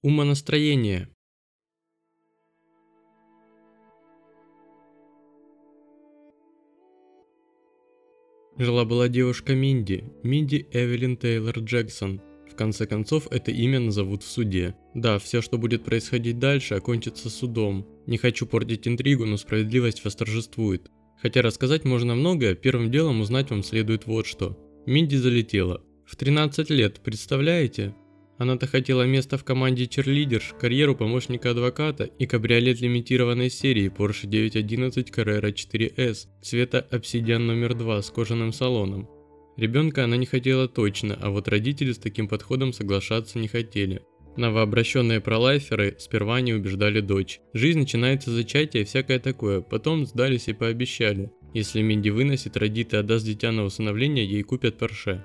Умонастроение. Жила-была девушка Минди, Минди Эвелин Тейлор Джексон. В конце концов, это имя назовут в суде. Да, все, что будет происходить дальше, окончится судом. Не хочу портить интригу, но справедливость восторжествует. Хотя рассказать можно многое, первым делом узнать вам следует вот что. Минди залетела. В 13 лет, представляете? Она-то хотела место в команде черлидерш, карьеру помощника адвоката и кабриолет лимитированной серии Porsche 911 Carrera 4S цвета обсидиан номер 2 с кожаным салоном. Ребенка она не хотела точно, а вот родители с таким подходом соглашаться не хотели. Новообращенные пролайферы сперва не убеждали дочь. Жизнь начинается с зачатия и всякое такое, потом сдались и пообещали. Если Минди выносит, родит и отдаст дитя на усыновление, ей купят Порше.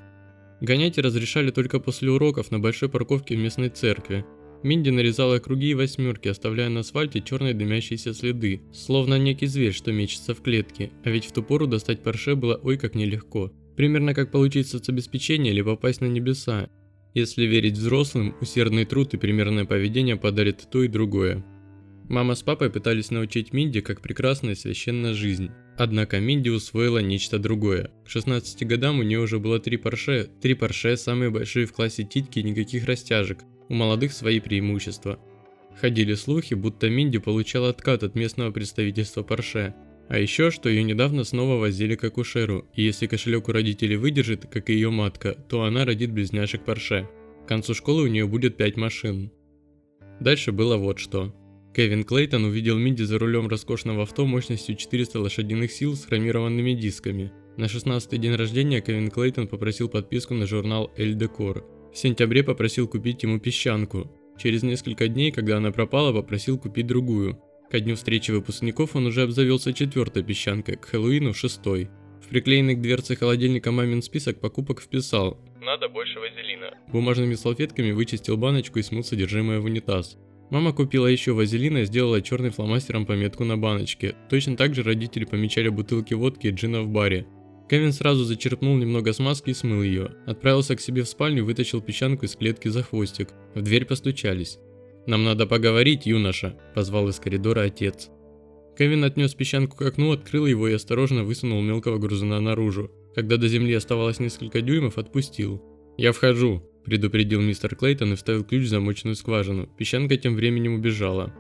Гонять разрешали только после уроков на большой парковке в местной церкви. Минди нарезала круги и восьмерки, оставляя на асфальте черные дымящиеся следы, словно некий зверь, что мечется в клетке, а ведь в ту пору достать парше было ой как нелегко. Примерно как получить соцобеспечение или попасть на небеса. Если верить взрослым, усердный труд и примерное поведение подарит то и другое. Мама с папой пытались научить Минди, как прекрасна и священна жизнь. Однако Минди усвоила нечто другое. К 16 годам у нее уже было три Порше, три Порше самые большие в классе титьки и никаких растяжек. У молодых свои преимущества. Ходили слухи, будто Минди получала откат от местного представительства Порше. А еще, что ее недавно снова возили к акушеру, и если кошелек у родителей выдержит, как и ее матка, то она родит близняшек Порше. К концу школы у нее будет 5 машин. Дальше было вот что. Кевин Клейтон увидел Минди за рулем роскошного авто мощностью 400 лошадиных сил с хромированными дисками. На 16-й день рождения Кевин Клейтон попросил подписку на журнал «Эль Декор». В сентябре попросил купить ему песчанку. Через несколько дней, когда она пропала, попросил купить другую. Ко дню встречи выпускников он уже обзавелся четвертой песчанкой, к Хэллоуину шестой. В приклеенный к дверце холодильника мамин список покупок вписал «Надо больше вазелина». Бумажными салфетками вычистил баночку и смыл содержимое в унитаз. Мама купила еще вазелина и сделала черным фломастером пометку на баночке. Точно так же родители помечали бутылки водки и джина в баре. Кевин сразу зачерпнул немного смазки и смыл ее. Отправился к себе в спальню, вытащил песчанку из клетки за хвостик. В дверь постучались. «Нам надо поговорить, юноша», – позвал из коридора отец. Кевин отнес песчанку к окну, открыл его и осторожно высунул мелкого грузуна наружу. Когда до земли оставалось несколько дюймов, отпустил. «Я вхожу», – предупредил мистер Клейтон и вставил ключ в замочную скважину. Песчанка тем временем убежала.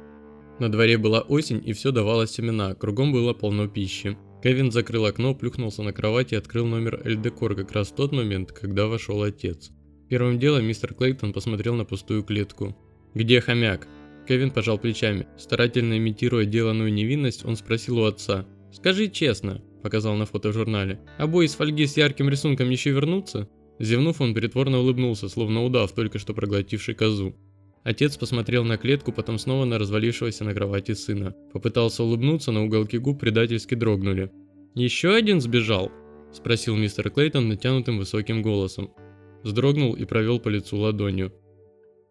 На дворе была осень и все давало семена, кругом было полно пищи. Кевин закрыл окно, плюхнулся на кровать и открыл номер Эльдекор как раз в тот момент, когда вошел отец. Первым делом мистер Клейтон посмотрел на пустую клетку. «Где хомяк?» Кевин пожал плечами. Старательно имитируя деланную невинность, он спросил у отца. «Скажи честно», – показал на фото в журнале, – «обои из фольги с ярким рисунком еще вернутся?» Зевнув, он притворно улыбнулся, словно удав, только что проглотивший козу. Отец посмотрел на клетку, потом снова на развалившегося на кровати сына. Попытался улыбнуться, но уголки губ предательски дрогнули. «Еще один сбежал?» – спросил мистер Клейтон натянутым высоким голосом. Вздрогнул и провел по лицу ладонью.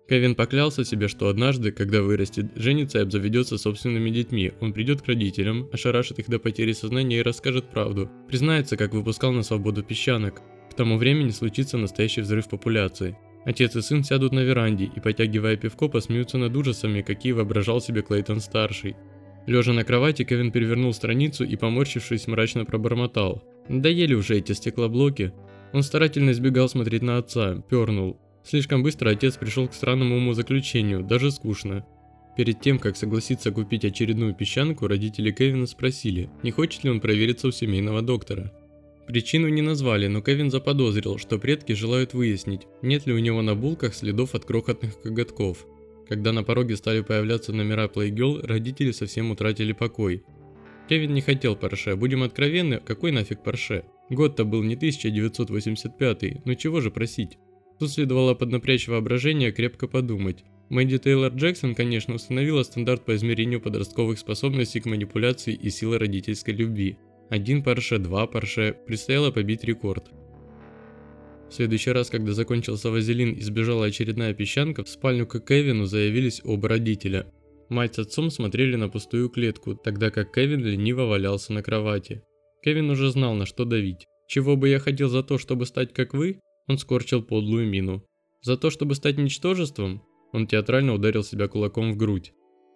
Кевин поклялся себе, что однажды, когда вырастет, женится и обзаведется собственными детьми, он придет к родителям, ошарашит их до потери сознания и расскажет правду. Признается, как выпускал на свободу песчанок. К тому времени случится настоящий взрыв популяции. Отец и сын сядут на веранде и, потягивая пивко, посмеются над ужасами, какие воображал себе Клейтон-старший. Лежа на кровати, Кевин перевернул страницу и, поморщившись, мрачно пробормотал. «Доели уже эти стеклоблоки». Он старательно избегал смотреть на отца, пернул. Слишком быстро отец пришел к странному умозаключению, даже скучно. Перед тем, как согласиться купить очередную песчанку, родители Кевина спросили, не хочет ли он провериться у семейного доктора. Причину не назвали, но Кевин заподозрил, что предки желают выяснить, нет ли у него на булках следов от крохотных коготков. Когда на пороге стали появляться номера Playgirl, родители совсем утратили покой. Кевин не хотел Порше, будем откровенны, какой нафиг Порше? Год-то был не 1985, ну чего же просить? Тут следовало поднапрячь воображение, крепко подумать. Мэнди Тейлор Джексон, конечно, установила стандарт по измерению подростковых способностей к манипуляции и силы родительской любви. Один парше, два парше, предстояло побить рекорд. В следующий раз, когда закончился вазелин и сбежала очередная песчанка, в спальню к Кевину заявились оба родителя. Мать с отцом смотрели на пустую клетку, тогда как Кевин лениво валялся на кровати. Кевин уже знал, на что давить. «Чего бы я хотел за то, чтобы стать как вы?» Он скорчил подлую мину. «За то, чтобы стать ничтожеством?» Он театрально ударил себя кулаком в грудь.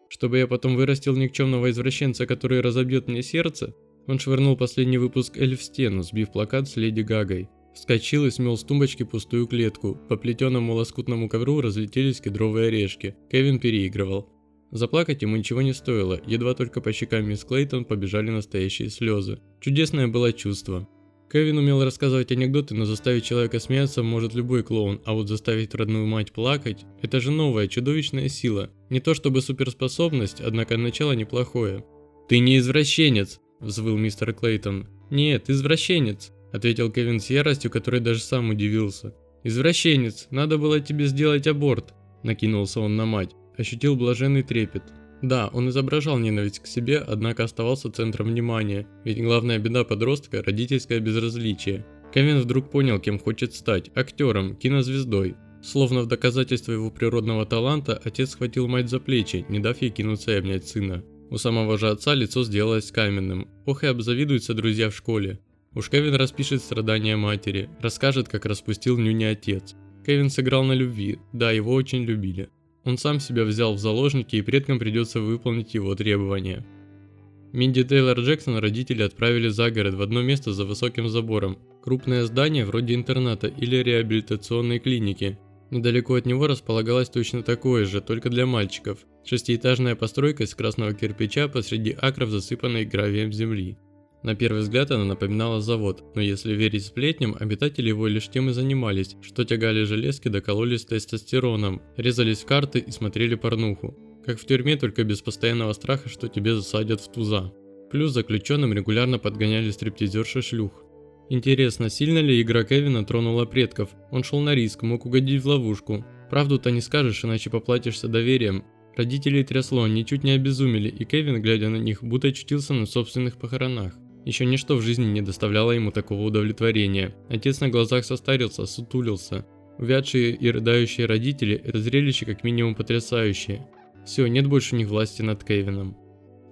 Чтобы я потом вырастил никчемного извращенца, который разобьет мне сердце? Он швырнул последний выпуск «Эль» в стену, сбив плакат с Леди Гагой. Вскочил и смел с тумбочки пустую клетку. По плетеному лоскутному ковру разлетелись кедровые орешки. Кевин переигрывал. Заплакать ему ничего не стоило, едва только по щекам мисс Клейтон побежали настоящие слезы. Чудесное было чувство. Кевин умел рассказывать анекдоты, но заставить человека смеяться может любой клоун, а вот заставить родную мать плакать – это же новая, чудовищная сила. Не то чтобы суперспособность, однако начало неплохое. «Ты не извращенец!» – взвыл мистер Клейтон. «Нет, извращенец!» – ответил Кевин с яростью, который даже сам удивился. «Извращенец, надо было тебе сделать аборт!» – накинулся он на мать. Ощутил блаженный трепет. Да, он изображал ненависть к себе, однако оставался центром внимания, ведь главная беда подростка – родительское безразличие. Кевин вдруг понял, кем хочет стать – актером, кинозвездой. Словно в доказательство его природного таланта, отец схватил мать за плечи, не дав ей кинуться и обнять сына. У самого же отца лицо сделалось каменным. Ох и обзавидуются друзья в школе. Уж Кевин распишет страдания матери, расскажет, как распустил нюни отец. Кевин сыграл на любви, да, его очень любили. Он сам себя взял в заложники и предкам придется выполнить его требования. Минди Тейлор Джексон родители отправили за город в одно место за высоким забором. Крупное здание вроде интерната или реабилитационной клиники. Недалеко от него располагалось точно такое же, только для мальчиков. Шестиэтажная постройка из красного кирпича посреди акров, засыпанной гравием земли. На первый взгляд она напоминала завод, но если верить сплетням, обитатели его лишь тем и занимались, что тягали железки докололись тестостероном, резались в карты и смотрели порнуху. Как в тюрьме, только без постоянного страха, что тебе засадят в туза. Плюс заключенным регулярно подгоняли стриптизерши шлюх. Интересно, сильно ли игра Кевина тронула предков? Он шел на риск, мог угодить в ловушку. Правду-то не скажешь, иначе поплатишься доверием. Родителей трясло, ничуть не обезумели, и Кевин, глядя на них, будто очутился на собственных похоронах. Еще ничто в жизни не доставляло ему такого удовлетворения. Отец на глазах состарился, сутулился. Увядшие и рыдающие родители – это зрелище как минимум потрясающее. Все, нет больше у них власти над Кевином.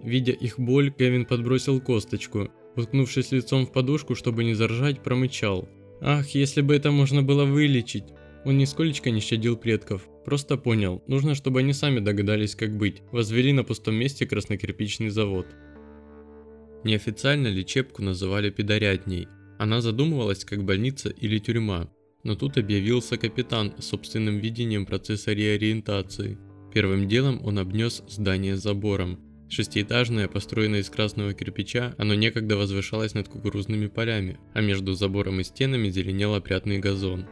Видя их боль, Кевин подбросил косточку. Уткнувшись лицом в подушку, чтобы не заржать, промычал. Ах, если бы это можно было вылечить! Он нисколечко не щадил предков. Просто понял, нужно, чтобы они сами догадались, как быть. Возвели на пустом месте краснокирпичный завод. Неофициально лечебку называли педорятней. Она задумывалась как больница или тюрьма. Но тут объявился капитан с собственным видением процесса реориентации. Первым делом он обнес здание забором. Шестиэтажное, построенное из красного кирпича, оно некогда возвышалось над кукурузными полями, а между забором и стенами зеленел опрятный газон.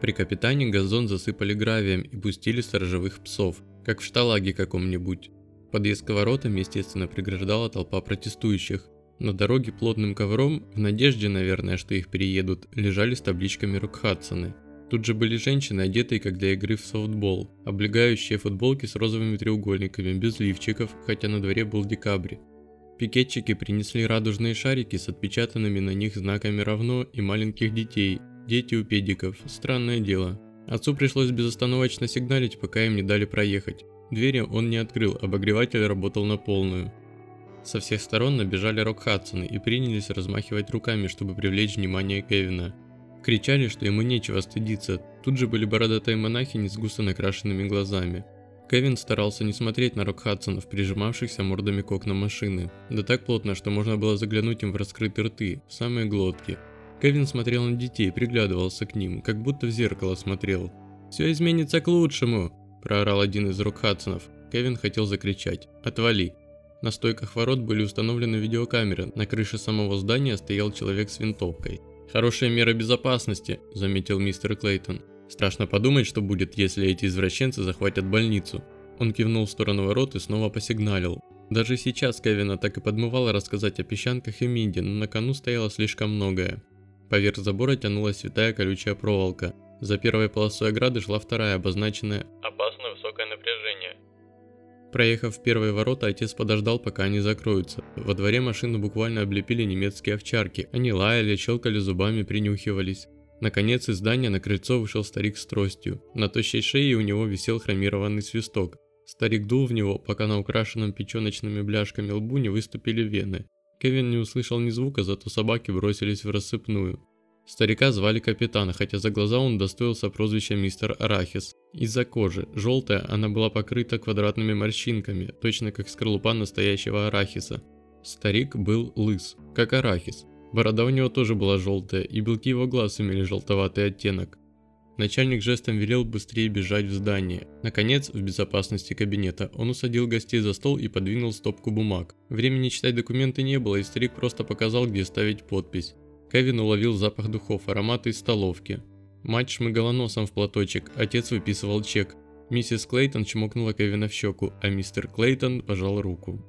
При капитане газон засыпали гравием и пустили сторожевых псов, как в шталаге каком-нибудь. Подъезд к воротам, естественно, преграждала толпа протестующих. На дороге плотным ковром, в надежде, наверное, что их переедут, лежали с табличками Рокхадсоны. Тут же были женщины, одетые как для игры в софтбол, облегающие футболки с розовыми треугольниками, без лифчиков, хотя на дворе был декабрь. Пикетчики принесли радужные шарики с отпечатанными на них знаками равно и маленьких детей. Дети у педиков, странное дело. Отцу пришлось безостановочно сигналить, пока им не дали проехать. Двери он не открыл, обогреватель работал на полную. Со всех сторон набежали Рок Хадсоны и принялись размахивать руками, чтобы привлечь внимание Кевина. Кричали, что ему нечего стыдиться, тут же были бородатые монахини с густо накрашенными глазами. Кевин старался не смотреть на Рок Хадсонов, прижимавшихся мордами к окнам машины, да так плотно, что можно было заглянуть им в раскрытые рты, в самые глотки. Кевин смотрел на детей, приглядывался к ним, как будто в зеркало смотрел. «Все изменится к лучшему!» проорал один из рук Хадсонов. Кевин хотел закричать «Отвали!». На стойках ворот были установлены видеокамеры, на крыше самого здания стоял человек с винтовкой. «Хорошая мера безопасности», – заметил мистер Клейтон. «Страшно подумать, что будет, если эти извращенцы захватят больницу». Он кивнул в сторону ворот и снова посигналил. Даже сейчас Кевина так и подмывало рассказать о песчанках и Минди, но на кону стояло слишком многое. Поверх забора тянулась святая колючая проволока. За первой полосой ограды шла вторая, обозначенная «Опасно высокое напряжение». Проехав первые ворота, отец подождал, пока они закроются. Во дворе машину буквально облепили немецкие овчарки. Они лаяли, щелкали зубами, принюхивались. Наконец из здания на крыльцо вышел старик с тростью. На тощей шее у него висел хромированный свисток. Старик дул в него, пока на украшенном печеночными бляшками лбу не выступили вены. Кевин не услышал ни звука, зато собаки бросились в рассыпную. Старика звали капитан, хотя за глаза он достоился прозвища мистер Арахис. Из-за кожи, желтая, она была покрыта квадратными морщинками, точно как скорлупа настоящего арахиса. Старик был лыс, как арахис. Борода у него тоже была желтая, и белки его глаз имели желтоватый оттенок. Начальник жестом велел быстрее бежать в здание. Наконец, в безопасности кабинета, он усадил гостей за стол и подвинул стопку бумаг. Времени читать документы не было, и старик просто показал, где ставить подпись. Кевин уловил запах духов, ароматы из столовки. Мать шмыгала носом в платочек, отец выписывал чек. Миссис Клейтон чмокнула Кевина в щеку, а мистер Клейтон пожал руку.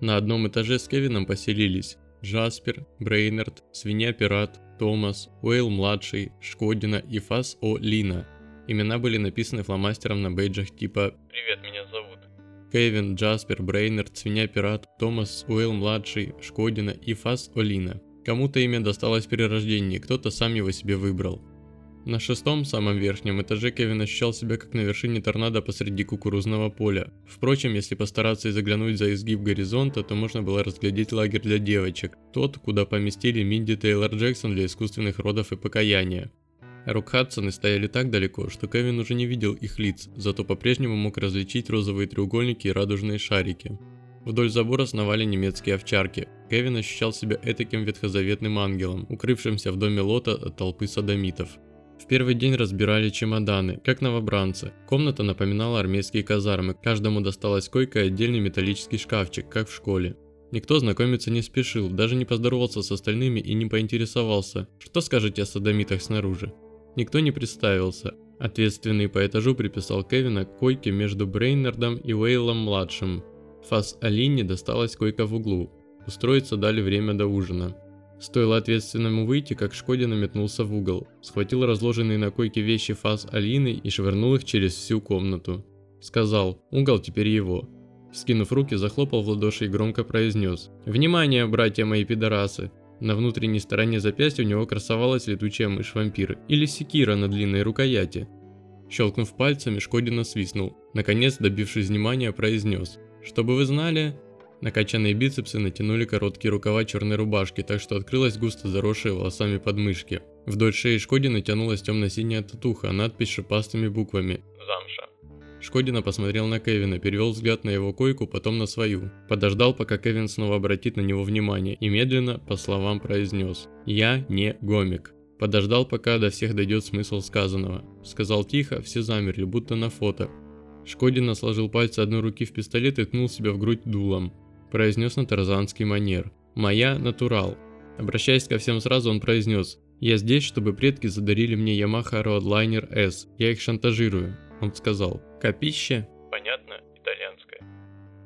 На одном этаже с Кевином поселились Джаспер, Брейнард, Свинья-пират, Томас, Уэйл-младший, Шкодина и Фас О. Лина. Имена были написаны фломастером на бейджах типа «Привет, меня зовут». Кевин, Джаспер, Брейнард, Свинья-пират, Томас, Уэйл-младший, Шкодина и Фас О. Лина. Кому-то имя досталось при рождении, кто-то сам его себе выбрал. На шестом, самом верхнем этаже Кевин ощущал себя как на вершине торнадо посреди кукурузного поля. Впрочем, если постараться и заглянуть за изгиб горизонта, то можно было разглядеть лагерь для девочек, тот, куда поместили Минди Тейлор Джексон для искусственных родов и покаяния. Рук Хадсоны стояли так далеко, что Кевин уже не видел их лиц, зато по-прежнему мог различить розовые треугольники и радужные шарики. Вдоль забора сновали немецкие овчарки. Кевин ощущал себя этаким ветхозаветным ангелом, укрывшимся в доме Лота от толпы садомитов. В первый день разбирали чемоданы, как новобранцы. Комната напоминала армейские казармы, каждому досталась койка и отдельный металлический шкафчик, как в школе. Никто знакомиться не спешил, даже не поздоровался с остальными и не поинтересовался, что скажете о садомитах снаружи. Никто не представился. Ответственный по этажу приписал Кевина к койке между Брейнардом и Уэйлом-младшим, Фас Алине досталась койка в углу. Устроиться дали время до ужина. Стоило ответственному выйти, как Шкодина метнулся в угол, схватил разложенные на койке вещи Фас Алины и швырнул их через всю комнату. Сказал, угол теперь его. Скинув руки, захлопал в ладоши и громко произнес. «Внимание, братья мои пидорасы!» На внутренней стороне запястья у него красовалась летучая мышь-вампир или секира на длинной рукояти. Щелкнув пальцами, Шкодина свистнул. Наконец, добившись внимания, произнес. Чтобы вы знали, накачанные бицепсы натянули короткие рукава черной рубашки, так что открылась густо заросшая волосами подмышки. Вдоль шеи Шкодина натянулась темно-синяя татуха, а надпись шипастыми буквами «Замша». Шкодина посмотрел на Кевина, перевел взгляд на его койку, потом на свою. Подождал, пока Кевин снова обратит на него внимание и медленно, по словам, произнес «Я не гомик». Подождал, пока до всех дойдет смысл сказанного. Сказал тихо, все замерли, будто на фото. Шкодина сложил пальцы одной руки в пистолет и ткнул себя в грудь дулом. Произнес на тарзанский манер. «Моя натурал». Обращаясь ко всем сразу, он произнес. «Я здесь, чтобы предки задарили мне Yamaha Roadliner S. Я их шантажирую». Он сказал. «Копище?» «Понятно, итальянское».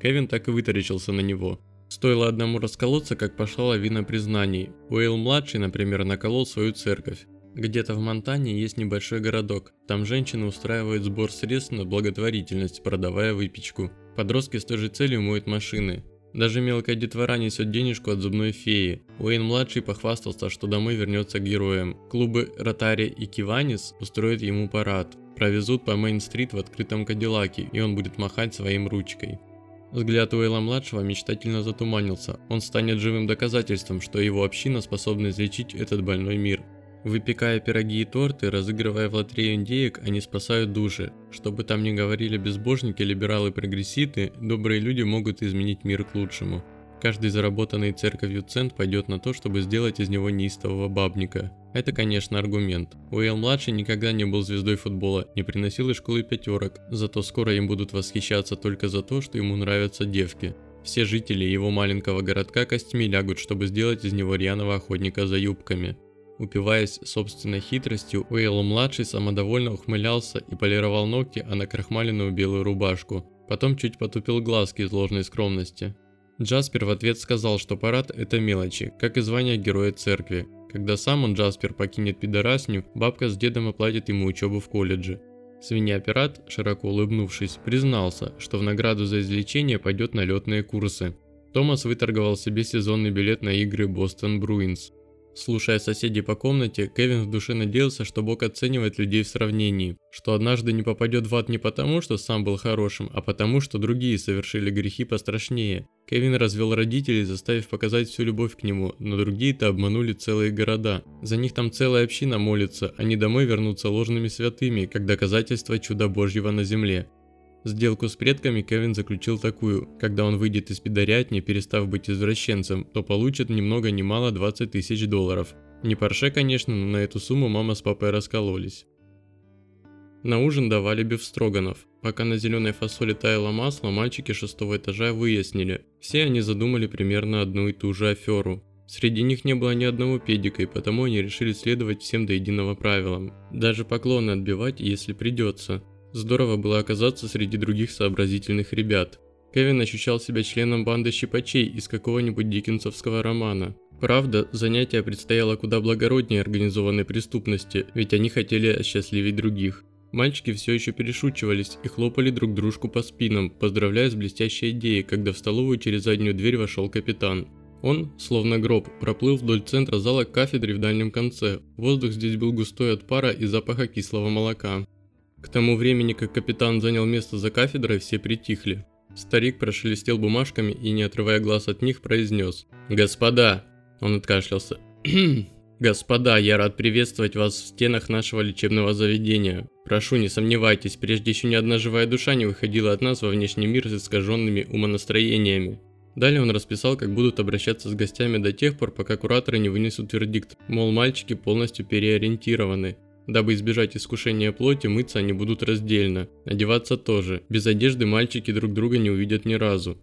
Кевин так и вытаречился на него. Стоило одному расколоться, как пошла лавина признаний. Уэйл-младший, например, наколол свою церковь. Где-то в Монтане есть небольшой городок. Там женщины устраивают сбор средств на благотворительность, продавая выпечку. Подростки с той же целью моют машины. Даже мелкая детвора несет денежку от зубной феи. Уэйн-младший похвастался, что домой вернется к героям. Клубы Ротари и Киванис устроят ему парад. Провезут по Мейн-стрит в открытом Кадиллаке, и он будет махать своим ручкой. Взгляд Уэйла-младшего мечтательно затуманился. Он станет живым доказательством, что его община способна излечить этот больной мир. Выпекая пироги и торты, разыгрывая в лотерею индеек, они спасают души. Что бы там ни говорили безбожники, либералы, прогресситы, добрые люди могут изменить мир к лучшему. Каждый заработанный церковью цент пойдет на то, чтобы сделать из него неистового бабника. Это, конечно, аргумент. Уэйл-младший никогда не был звездой футбола, не приносил из школы пятерок, зато скоро им будут восхищаться только за то, что ему нравятся девки. Все жители его маленького городка костьми лягут, чтобы сделать из него рьяного охотника за юбками. Упиваясь собственной хитростью, Уэйл-младший самодовольно ухмылялся и полировал ногти о накрахмаленную белую рубашку. Потом чуть потупил глазки из ложной скромности. Джаспер в ответ сказал, что парад – это мелочи, как и звание героя церкви. Когда сам он, Джаспер, покинет пидорасню, бабка с дедом оплатит ему учебу в колледже. Свинья-пират, широко улыбнувшись, признался, что в награду за излечение пойдет на летные курсы. Томас выторговал себе сезонный билет на игры Бостон Бруинс. Слушая соседей по комнате, Кевин в душе надеялся, что Бог оценивает людей в сравнении, что однажды не попадет в ад не потому, что сам был хорошим, а потому, что другие совершили грехи пострашнее. Кевин развел родителей, заставив показать всю любовь к нему, но другие-то обманули целые города. За них там целая община молится, они домой вернутся ложными святыми, как доказательство чуда Божьего на земле. Сделку с предками Кевин заключил такую. Когда он выйдет из пидорятни, перестав быть извращенцем, то получит ни много ни мало 20 тысяч долларов. Не парше, конечно, но на эту сумму мама с папой раскололись. На ужин давали бифстроганов. Пока на зеленой фасоли таяло масло, мальчики шестого этажа выяснили. Все они задумали примерно одну и ту же аферу. Среди них не было ни одного педика, и потому они решили следовать всем до единого правилам. Даже поклоны отбивать, если придется. Здорово было оказаться среди других сообразительных ребят. Кевин ощущал себя членом банды щипачей из какого-нибудь диккенсовского романа. Правда, занятие предстояло куда благороднее организованной преступности, ведь они хотели осчастливить других. Мальчики все еще перешучивались и хлопали друг дружку по спинам, поздравляя с блестящей идеей, когда в столовую через заднюю дверь вошел капитан. Он, словно гроб, проплыл вдоль центра зала к кафедре в дальнем конце. Воздух здесь был густой от пара и запаха кислого молока. К тому времени, как капитан занял место за кафедрой, все притихли. Старик прошелестел бумажками и, не отрывая глаз от них, произнес «Господа!» Он откашлялся. «Господа, я рад приветствовать вас в стенах нашего лечебного заведения. Прошу, не сомневайтесь, прежде еще ни одна живая душа не выходила от нас во внешний мир с искаженными умонастроениями». Далее он расписал, как будут обращаться с гостями до тех пор, пока кураторы не вынесут вердикт, мол, мальчики полностью переориентированы. Дабы избежать искушения плоти, мыться они будут раздельно, одеваться тоже. Без одежды мальчики друг друга не увидят ни разу.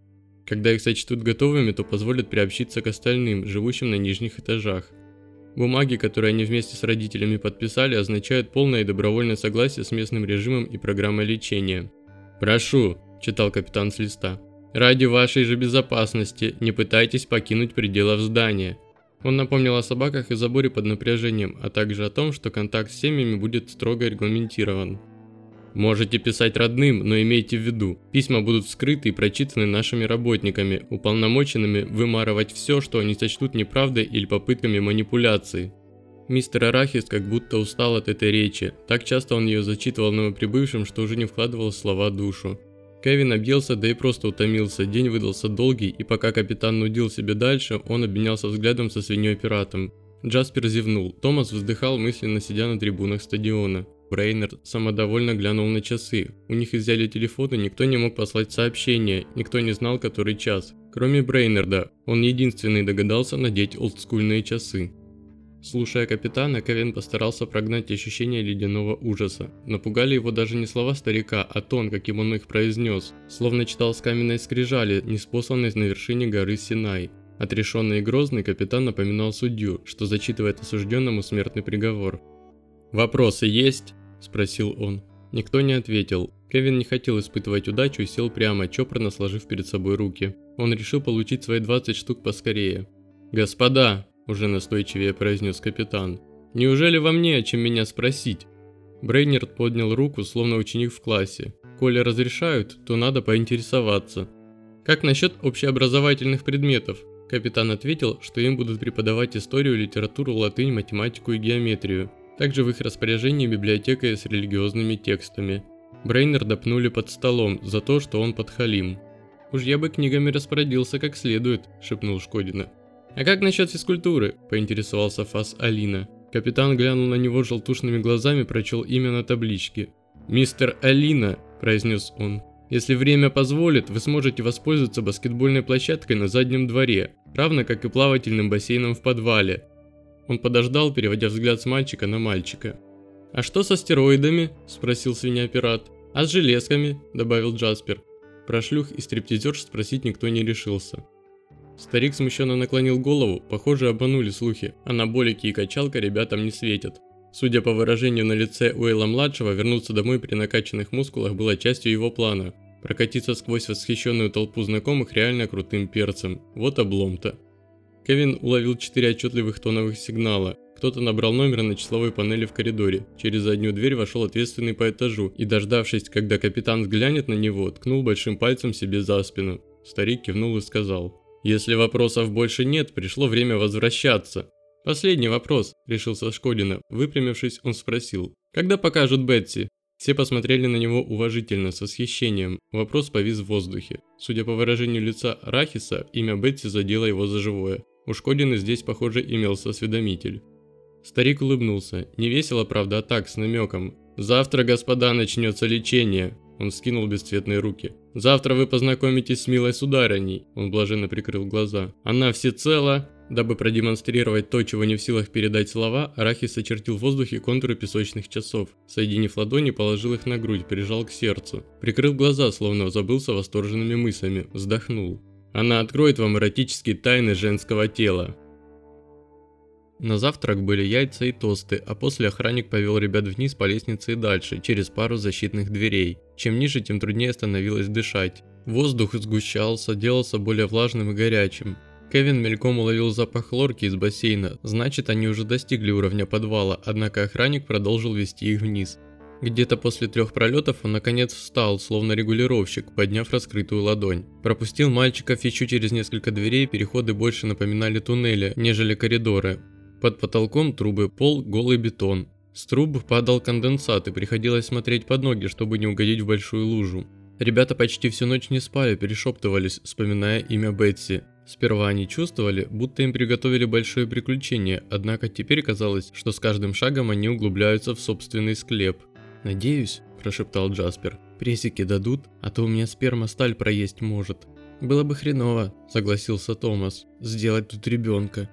Когда их сочтут готовыми, то позволят приобщиться к остальным, живущим на нижних этажах. Бумаги, которые они вместе с родителями подписали, означают полное и добровольное согласие с местным режимом и программой лечения. «Прошу», – читал капитан с листа, – «ради вашей же безопасности не пытайтесь покинуть пределов здания. Он напомнил о собаках и заборе под напряжением, а также о том, что контакт с семьями будет строго регламентирован. Можете писать родным, но имейте в виду, письма будут вскрыты и прочитаны нашими работниками, уполномоченными вымарывать все, что они сочтут неправдой или попытками манипуляции. Мистер Арахис как будто устал от этой речи, так часто он ее зачитывал новоприбывшим, что уже не вкладывал слова душу. Кевин объелся, да и просто утомился, день выдался долгий, и пока капитан нудил себе дальше, он обменялся взглядом со свиньей-пиратом. Джаспер зевнул, Томас вздыхал, мысленно сидя на трибунах стадиона. Брейнер самодовольно глянул на часы. У них изъяли телефоны, никто не мог послать сообщение, никто не знал, который час. Кроме Брейнерда, он единственный догадался надеть олдскульные часы. Слушая капитана, Кевин постарался прогнать ощущение ледяного ужаса. Напугали его даже не слова старика, а тон, каким он их произнес, словно читал с каменной скрижали, неспосланной на вершине горы Синай. Отрешенный и грозный, капитан напоминал судью, что зачитывает осужденному смертный приговор. «Вопросы есть?» – спросил он. Никто не ответил. Кевин не хотел испытывать удачу и сел прямо, чопорно сложив перед собой руки. Он решил получить свои 20 штук поскорее. «Господа!» Уже настойчивее произнес капитан. «Неужели вам не о чем меня спросить?» Брейнерд поднял руку, словно ученик в классе. «Коли разрешают, то надо поинтересоваться». «Как насчет общеобразовательных предметов?» Капитан ответил, что им будут преподавать историю, литературу, латынь, математику и геометрию. Также в их распоряжении библиотека с религиозными текстами. Брейнер допнули под столом за то, что он подхалим. «Уж я бы книгами распорядился как следует», – шепнул Шкодина. «А как насчет физкультуры?» – поинтересовался Фас Алина. Капитан глянул на него желтушными глазами, прочел имя на табличке. «Мистер Алина», – произнес он. «Если время позволит, вы сможете воспользоваться баскетбольной площадкой на заднем дворе, равно как и плавательным бассейном в подвале». Он подождал, переводя взгляд с мальчика на мальчика. «А что с астероидами?» – спросил свинья-пират. «А с железками?» – добавил Джаспер. Про шлюх и стриптизерш спросить никто не решился. Старик смущенно наклонил голову, похоже обманули слухи, анаболики и качалка ребятам не светят. Судя по выражению на лице Уэйла-младшего, вернуться домой при накачанных мускулах было частью его плана. Прокатиться сквозь восхищенную толпу знакомых реально крутым перцем. Вот облом-то. Кевин уловил четыре отчетливых тоновых сигнала. Кто-то набрал номер на числовой панели в коридоре. Через заднюю дверь вошел ответственный по этажу и, дождавшись, когда капитан взглянет на него, ткнул большим пальцем себе за спину. Старик кивнул и сказал – если вопросов больше нет, пришло время возвращаться. Последний вопрос, решился Шкодина. Выпрямившись, он спросил. Когда покажут Бетси? Все посмотрели на него уважительно, с восхищением. Вопрос повис в воздухе. Судя по выражению лица Рахиса, имя Бетси задело его за живое. У Шкодина здесь, похоже, имелся осведомитель. Старик улыбнулся. Не весело, правда, а так, с намеком. «Завтра, господа, начнется лечение!» Он скинул бесцветные руки. «Завтра вы познакомитесь с милой сударыней!» Он блаженно прикрыл глаза. «Она всецело Дабы продемонстрировать то, чего не в силах передать слова, Арахис очертил в воздухе контуры песочных часов. Соединив ладони, положил их на грудь, прижал к сердцу. Прикрыл глаза, словно забылся восторженными мыслями, вздохнул. Она откроет вам эротические тайны женского тела. На завтрак были яйца и тосты, а после охранник повел ребят вниз по лестнице и дальше, через пару защитных дверей. Чем ниже, тем труднее становилось дышать. Воздух сгущался, делался более влажным и горячим. Кевин мельком уловил запах хлорки из бассейна, значит они уже достигли уровня подвала, однако охранник продолжил вести их вниз. Где-то после трех пролетов он наконец встал, словно регулировщик, подняв раскрытую ладонь. Пропустил мальчиков еще через несколько дверей, переходы больше напоминали туннели, нежели коридоры. Под потолком трубы, пол, голый бетон. С труб падал конденсат и приходилось смотреть под ноги, чтобы не угодить в большую лужу. Ребята почти всю ночь не спали, перешептывались, вспоминая имя Бетси. Сперва они чувствовали, будто им приготовили большое приключение, однако теперь казалось, что с каждым шагом они углубляются в собственный склеп. «Надеюсь», – прошептал Джаспер, – «пресики дадут, а то у меня сперма сталь проесть может». «Было бы хреново», – согласился Томас, – «сделать тут ребенка».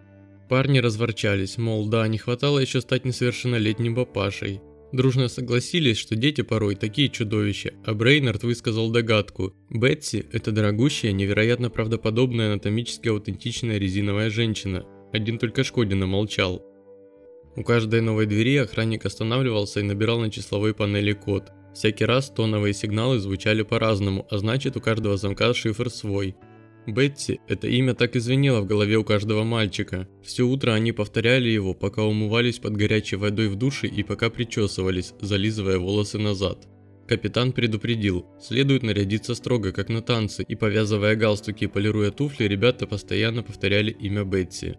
Парни разворчались, мол, да, не хватало еще стать несовершеннолетним папашей. Дружно согласились, что дети порой такие чудовища, а Брейнард высказал догадку. Бетси – это дорогущая, невероятно правдоподобная анатомически аутентичная резиновая женщина. Один только Шкодина молчал. У каждой новой двери охранник останавливался и набирал на числовой панели код. Всякий раз тоновые сигналы звучали по-разному, а значит у каждого замка шифр свой – Бетти – это имя так и звенело в голове у каждого мальчика. Все утро они повторяли его, пока умывались под горячей водой в душе и пока причесывались, зализывая волосы назад. Капитан предупредил, следует нарядиться строго, как на танцы, и повязывая галстуки и полируя туфли, ребята постоянно повторяли имя Бетти.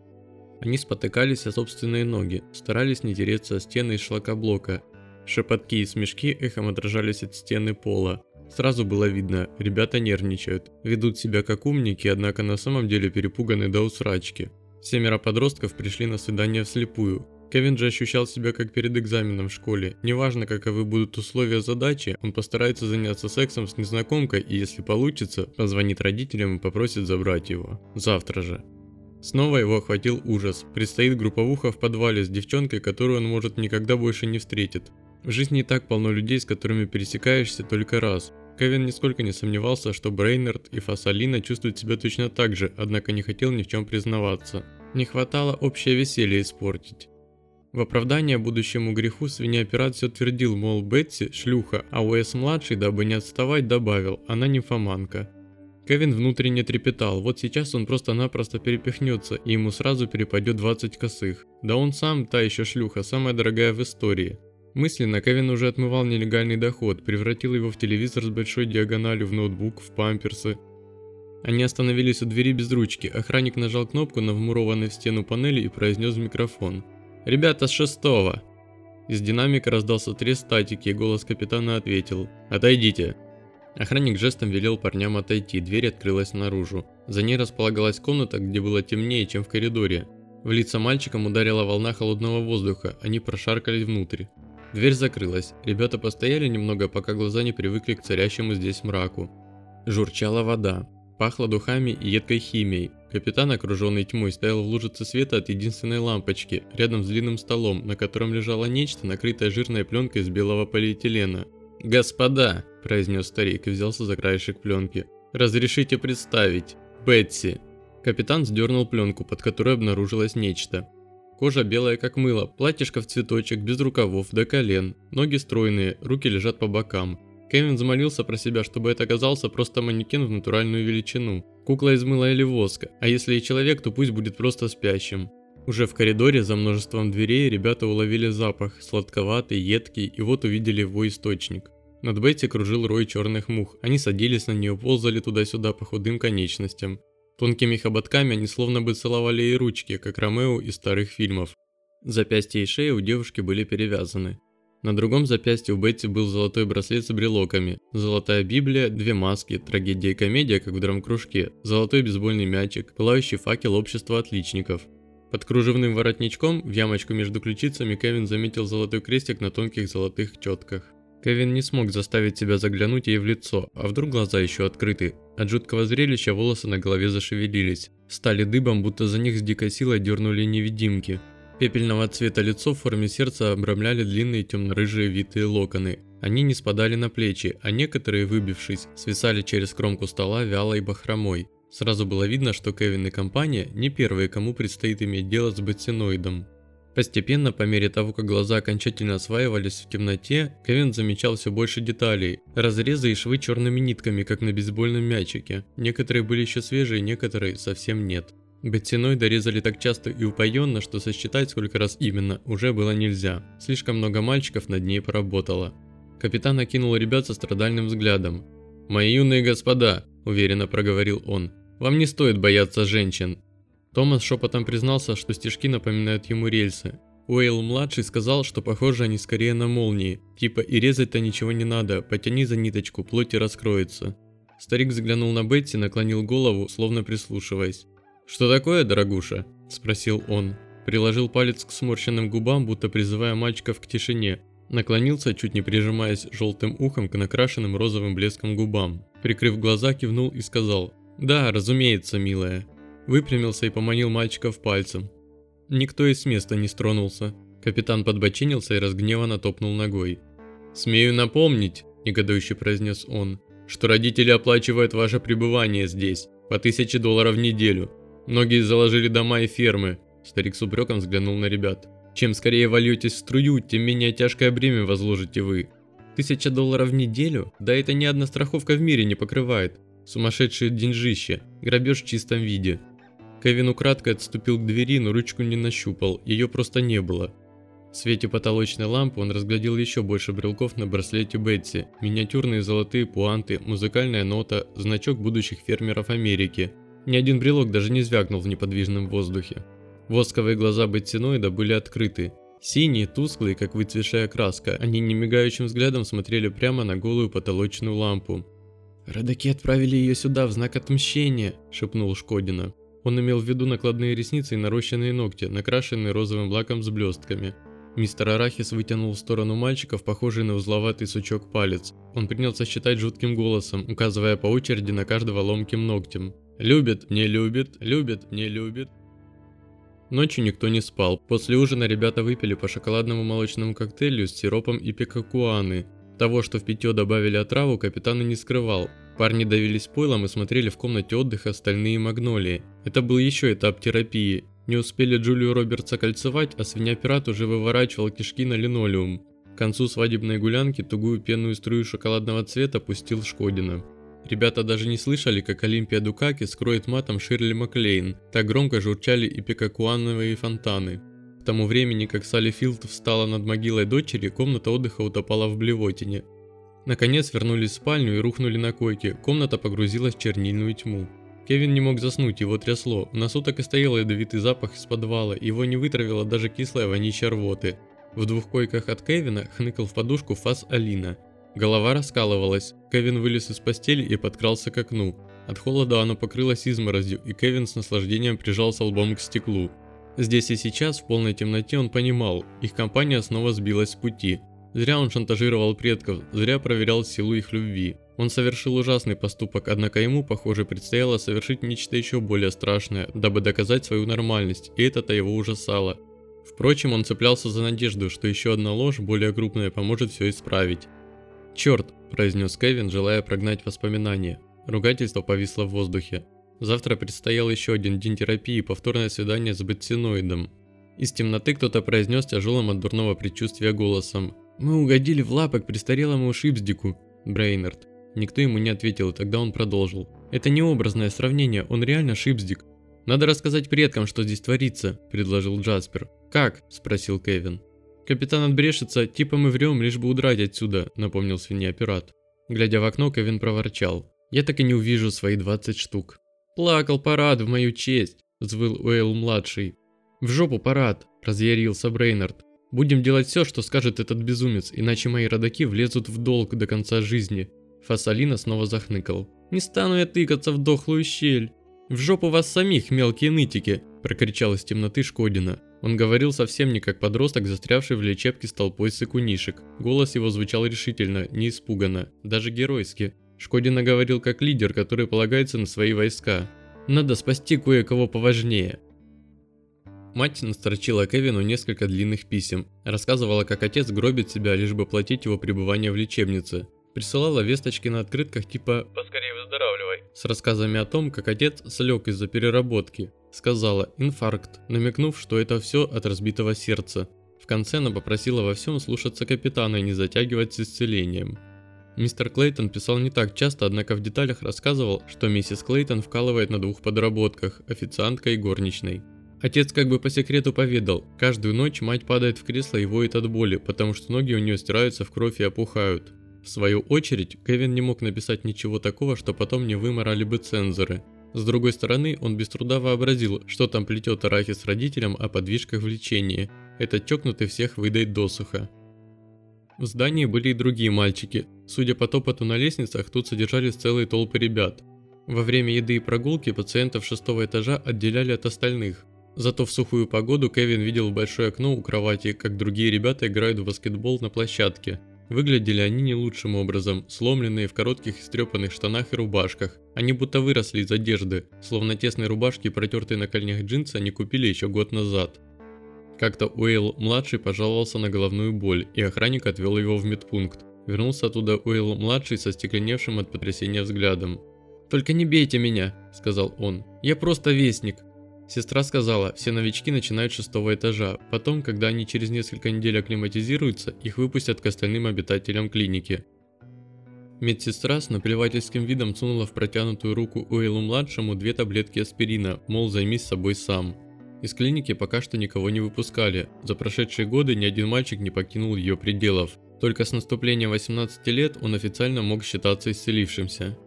Они спотыкались о собственные ноги, старались не тереться о стены из шлакоблока. Шепотки и смешки эхом отражались от стены пола. Сразу было видно, ребята нервничают, ведут себя как умники, однако на самом деле перепуганы до усрачки. Семеро подростков пришли на свидание вслепую. Кевин же ощущал себя как перед экзаменом в школе. Неважно, каковы будут условия задачи, он постарается заняться сексом с незнакомкой и, если получится, позвонит родителям и попросит забрать его. Завтра же. Снова его охватил ужас. Предстоит групповуха в подвале с девчонкой, которую он может никогда больше не встретит. В жизни и так полно людей, с которыми пересекаешься только раз. Кевин нисколько не сомневался, что Брейнард и Фасалина чувствуют себя точно так же, однако не хотел ни в чем признаваться. Не хватало общее веселье испортить. В оправдание будущему греху свинья-пират все твердил, мол, Бетси – шлюха, а Уэс-младший, дабы не отставать, добавил, она нимфоманка. Кевин внутренне трепетал, вот сейчас он просто-напросто перепихнется, и ему сразу перепадет 20 косых. Да он сам та еще шлюха, самая дорогая в истории. Мысленно Кевин уже отмывал нелегальный доход, превратил его в телевизор с большой диагональю, в ноутбук, в памперсы. Они остановились у двери без ручки, охранник нажал кнопку на вмурованной в стену панели и произнес в микрофон. «Ребята, с шестого!» Из динамика раздался треск статики, и голос капитана ответил «Отойдите!». Охранник жестом велел парням отойти, дверь открылась наружу. За ней располагалась комната, где было темнее, чем в коридоре. В лица мальчикам ударила волна холодного воздуха, они прошаркали внутрь. Дверь закрылась. Ребята постояли немного, пока глаза не привыкли к царящему здесь мраку. Журчала вода. Пахло духами и едкой химией. Капитан, окруженный тьмой, стоял в лужице света от единственной лампочки, рядом с длинным столом, на котором лежало нечто, накрытое жирной пленкой из белого полиэтилена. «Господа!» – произнес старик и взялся за краешек пленки. «Разрешите представить. Бетси!» Капитан сдернул пленку, под которой обнаружилось нечто. Кожа белая как мыло, платьишко в цветочек, без рукавов, до колен. Ноги стройные, руки лежат по бокам. Кевин замолился про себя, чтобы это оказался просто манекен в натуральную величину. Кукла из мыла или воска, а если и человек, то пусть будет просто спящим. Уже в коридоре за множеством дверей ребята уловили запах, сладковатый, едкий, и вот увидели его источник. Над Бетти кружил рой черных мух, они садились на нее, ползали туда-сюда по худым конечностям. Тонкими хоботками они словно бы целовали ей ручки, как Ромео из старых фильмов. Запястья и шея у девушки были перевязаны. На другом запястье у Бетти был золотой браслет с брелоками, золотая Библия, две маски, трагедия и комедия, как в драм-кружке, золотой бейсбольный мячик, пылающий факел общества отличников. Под кружевным воротничком, в ямочку между ключицами, Кевин заметил золотой крестик на тонких золотых четках. Кевин не смог заставить себя заглянуть ей в лицо, а вдруг глаза еще открыты. От жуткого зрелища волосы на голове зашевелились. Стали дыбом, будто за них с дикой силой дернули невидимки. Пепельного цвета лицо в форме сердца обрамляли длинные темно-рыжие витые локоны. Они не спадали на плечи, а некоторые, выбившись, свисали через кромку стола вялой бахромой. Сразу было видно, что Кевин и компания не первые, кому предстоит иметь дело с бетсиноидом. Постепенно, по мере того, как глаза окончательно осваивались в темноте, Кевин замечал все больше деталей. Разрезы и швы черными нитками, как на бейсбольном мячике. Некоторые были еще свежие, некоторые совсем нет. Бетсиной дорезали так часто и упоенно, что сосчитать сколько раз именно уже было нельзя. Слишком много мальчиков над ней поработало. Капитан окинул ребят со страдальным взглядом. «Мои юные господа», – уверенно проговорил он, – «вам не стоит бояться женщин». Томас шепотом признался, что стежки напоминают ему рельсы. Уэйл-младший сказал, что похожи они скорее на молнии, типа и резать-то ничего не надо, потяни за ниточку, плоть и раскроется. Старик заглянул на Бетти, наклонил голову, словно прислушиваясь. «Что такое, дорогуша?» – спросил он. Приложил палец к сморщенным губам, будто призывая мальчиков к тишине. Наклонился, чуть не прижимаясь желтым ухом к накрашенным розовым блеском губам. Прикрыв глаза, кивнул и сказал «Да, разумеется, милая». Выпрямился и поманил мальчиков пальцем. Никто из места не стронулся. Капитан подбочинился и разгневанно топнул ногой. «Смею напомнить», – негодующе произнес он, – «что родители оплачивают ваше пребывание здесь по тысяче долларов в неделю. Многие заложили дома и фермы. Старик с упреком взглянул на ребят. Чем скорее вольетесь в струю, тем менее тяжкое бремя возложите вы. Тысяча долларов в неделю? Да это ни одна страховка в мире не покрывает. Сумасшедшие деньжище. Грабеж в чистом виде. Кевин украдкой отступил к двери, но ручку не нащупал, ее просто не было. В свете потолочной лампы он разглядел еще больше брелков на браслете Бетси, миниатюрные золотые пуанты, музыкальная нота, значок будущих фермеров Америки – ни один брелок даже не звякнул в неподвижном воздухе. Восковые глаза беттиноида были открыты. Синие, тусклые, как выцветшая краска, они немигающим взглядом смотрели прямо на голую потолочную лампу. «Родаки отправили ее сюда в знак отмщения», – шепнул Шкодина. Он имел в виду накладные ресницы и нарощенные ногти, накрашенные розовым лаком с блестками. Мистер Арахис вытянул в сторону мальчиков, похожий на узловатый сучок палец. Он принялся считать жутким голосом, указывая по очереди на каждого ломким ногтем. Любит, не любит, любит, не любит. Ночью никто не спал. После ужина ребята выпили по шоколадному молочному коктейлю с сиропом и пикакуаны. Того, что в питье добавили отраву, капитан и не скрывал. Парни давились пойлом и смотрели в комнате отдыха стальные магнолии. Это был еще этап терапии. Не успели Джулию Робертса кольцевать, а свинья-пират уже выворачивал кишки на линолеум. К концу свадебной гулянки тугую пенную струю шоколадного цвета пустил Шкодина. Ребята даже не слышали, как Олимпия Дукаки скроет матом Ширли Маклейн. Так громко журчали и пикакуановые фонтаны. К тому времени, как Салли Филд встала над могилой дочери, комната отдыха утопала в блевотине. Наконец вернулись в спальню и рухнули на койке. Комната погрузилась в чернильную тьму. Кевин не мог заснуть, его трясло. В носу так и стоял ядовитый запах из подвала, его не вытравила даже кислая вонища рвоты. В двух койках от Кевина хныкал в подушку фас Алина – Голова раскалывалась. Кевин вылез из постели и подкрался к окну. От холода оно покрылось изморозью, и Кевин с наслаждением прижался лбом к стеклу. Здесь и сейчас, в полной темноте, он понимал, их компания снова сбилась с пути. Зря он шантажировал предков, зря проверял силу их любви. Он совершил ужасный поступок, однако ему, похоже, предстояло совершить нечто еще более страшное, дабы доказать свою нормальность, и это-то его ужасало. Впрочем, он цеплялся за надежду, что еще одна ложь, более крупная, поможет все исправить. «Черт!» – произнес Кевин, желая прогнать воспоминания. Ругательство повисло в воздухе. Завтра предстоял еще один день терапии и повторное свидание с бетсиноидом. Из темноты кто-то произнес тяжелым от дурного предчувствия голосом. «Мы угодили в лапы к престарелому Шипсдику, Брейнард». Никто ему не ответил, и тогда он продолжил. «Это не образное сравнение, он реально Шипсдик. Надо рассказать предкам, что здесь творится», – предложил Джаспер. «Как?» – спросил Кевин. «Капитан отбрешется, типа мы врем, лишь бы удрать отсюда», – напомнил свинья-пират. Глядя в окно, Кевин проворчал. «Я так и не увижу свои 20 штук». «Плакал парад в мою честь», – взвыл Уэйл-младший. «В жопу парад», – разъярился Брейнард. «Будем делать все, что скажет этот безумец, иначе мои родаки влезут в долг до конца жизни». Фасолина снова захныкал. «Не стану я тыкаться в дохлую щель». «В жопу вас самих, мелкие нытики!» – прокричал из темноты Шкодина. Он говорил совсем не как подросток, застрявший в лечебке с толпой сыкунишек. Голос его звучал решительно, не испуганно, даже геройски. Шкодина говорил как лидер, который полагается на свои войска. Надо спасти кое-кого поважнее. Мать настрочила Кевину несколько длинных писем. Рассказывала, как отец гробит себя, лишь бы платить его пребывание в лечебнице. Присылала весточки на открытках типа «Поскорее выздоравливай» с рассказами о том, как отец слег из-за переработки. Сказала «инфаркт», намекнув, что это все от разбитого сердца. В конце она попросила во всем слушаться капитана и не затягивать с исцелением. Мистер Клейтон писал не так часто, однако в деталях рассказывал, что миссис Клейтон вкалывает на двух подработках – официанткой и горничной. Отец как бы по секрету поведал, каждую ночь мать падает в кресло и воет от боли, потому что ноги у нее стираются в кровь и опухают. В свою очередь, Кевин не мог написать ничего такого, что потом не выморали бы цензоры. С другой стороны, он без труда вообразил, что там плетет Арахис родителям о подвижках в лечении. Этот чокнутый всех выдает досуха. В здании были и другие мальчики. Судя по топоту на лестницах, тут содержались целые толпы ребят. Во время еды и прогулки пациентов шестого этажа отделяли от остальных. Зато в сухую погоду Кевин видел в большое окно у кровати, как другие ребята играют в баскетбол на площадке. Выглядели они не лучшим образом, сломленные в коротких истрепанных штанах и рубашках. Они будто выросли из одежды, словно тесные рубашки, протертые на коленях джинсы, они купили еще год назад. Как-то Уэйл-младший пожаловался на головную боль, и охранник отвел его в медпункт. Вернулся оттуда Уэйл-младший со стекленевшим от потрясения взглядом. «Только не бейте меня», – сказал он. «Я просто вестник». Сестра сказала, все новички начинают с шестого этажа, потом, когда они через несколько недель акклиматизируются, их выпустят к остальным обитателям клиники. Медсестра с наплевательским видом сунула в протянутую руку Уэйлу-младшему две таблетки аспирина, мол, займись собой сам. Из клиники пока что никого не выпускали. За прошедшие годы ни один мальчик не покинул ее пределов. Только с наступлением 18 лет он официально мог считаться исцелившимся.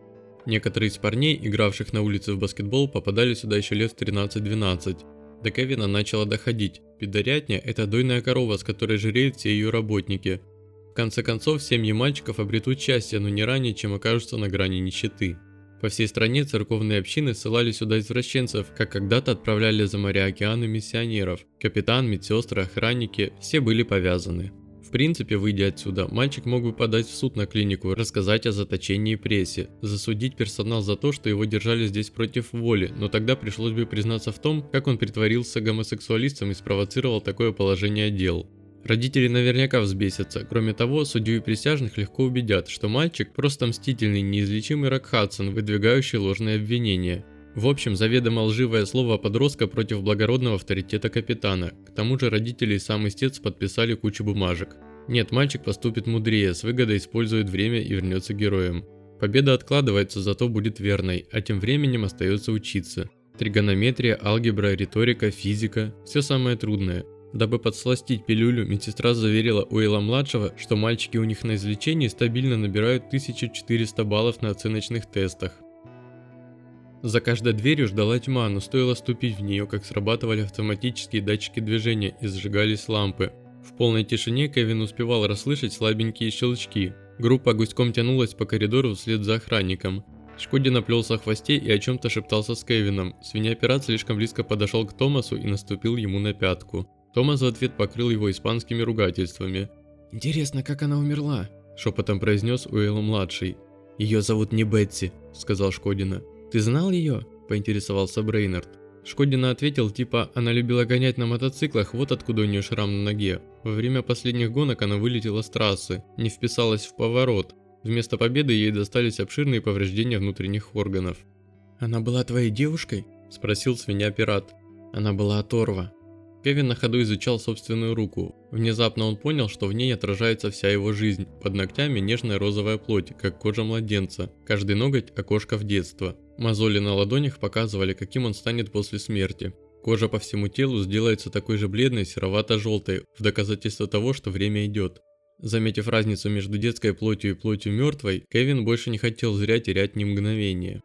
Некоторые из парней, игравших на улице в баскетбол, попадали сюда еще лет в 13-12. До Кевина начало доходить. Пидорятня – это дойная корова, с которой жиреют все ее работники. В конце концов, семьи мальчиков обретут счастье, но не ранее, чем окажутся на грани нищеты. По всей стране церковные общины ссылали сюда извращенцев, как когда-то отправляли за моря океаны миссионеров. Капитан, медсестры, охранники – все были повязаны. Принципе, выйдя отсюда, мальчик мог бы подать в суд на клинику, рассказать о заточении прессе, засудить персонал за то, что его держали здесь против воли, но тогда пришлось бы признаться в том, как он притворился гомосексуалистом и спровоцировал такое положение дел. Родители наверняка взбесятся. Кроме того, судью и присяжных легко убедят, что мальчик просто мстительный, неизлечимый Рок Хадсон, выдвигающий ложные обвинения. В общем, заведомо лживое слово подростка против благородного авторитета капитана. К тому же родители и сам истец подписали кучу бумажек. Нет, мальчик поступит мудрее, с выгодой использует время и вернется героем. Победа откладывается, зато будет верной, а тем временем остается учиться. Тригонометрия, алгебра, риторика, физика – все самое трудное. Дабы подсластить пилюлю, медсестра заверила Уэйла-младшего, что мальчики у них на излечении стабильно набирают 1400 баллов на оценочных тестах. За каждой дверью ждала тьма, но стоило ступить в нее, как срабатывали автоматические датчики движения и сжигались лампы. В полной тишине Кевин успевал расслышать слабенькие щелчки. Группа гуськом тянулась по коридору вслед за охранником. Шкоди наплелся в хвосте и о чем-то шептался с Кевином. Свинья-пират слишком близко подошел к Томасу и наступил ему на пятку. Томас в ответ покрыл его испанскими ругательствами. «Интересно, как она умерла?» – шепотом произнес Уэйл-младший. «Ее зовут не Бетси», – сказал Шкодина. «Ты знал ее?» – поинтересовался Брейнард. Шкодина ответил, типа, она любила гонять на мотоциклах, вот откуда у нее шрам на ноге. Во время последних гонок она вылетела с трассы, не вписалась в поворот. Вместо победы ей достались обширные повреждения внутренних органов. «Она была твоей девушкой?» – спросил свинья-пират. «Она была оторва», Кевин на ходу изучал собственную руку. Внезапно он понял, что в ней отражается вся его жизнь. Под ногтями нежная розовая плоть, как кожа младенца. Каждый ноготь – окошко в детство. Мозоли на ладонях показывали, каким он станет после смерти. Кожа по всему телу сделается такой же бледной, серовато-желтой, в доказательство того, что время идет. Заметив разницу между детской плотью и плотью мертвой, Кевин больше не хотел зря терять ни мгновения.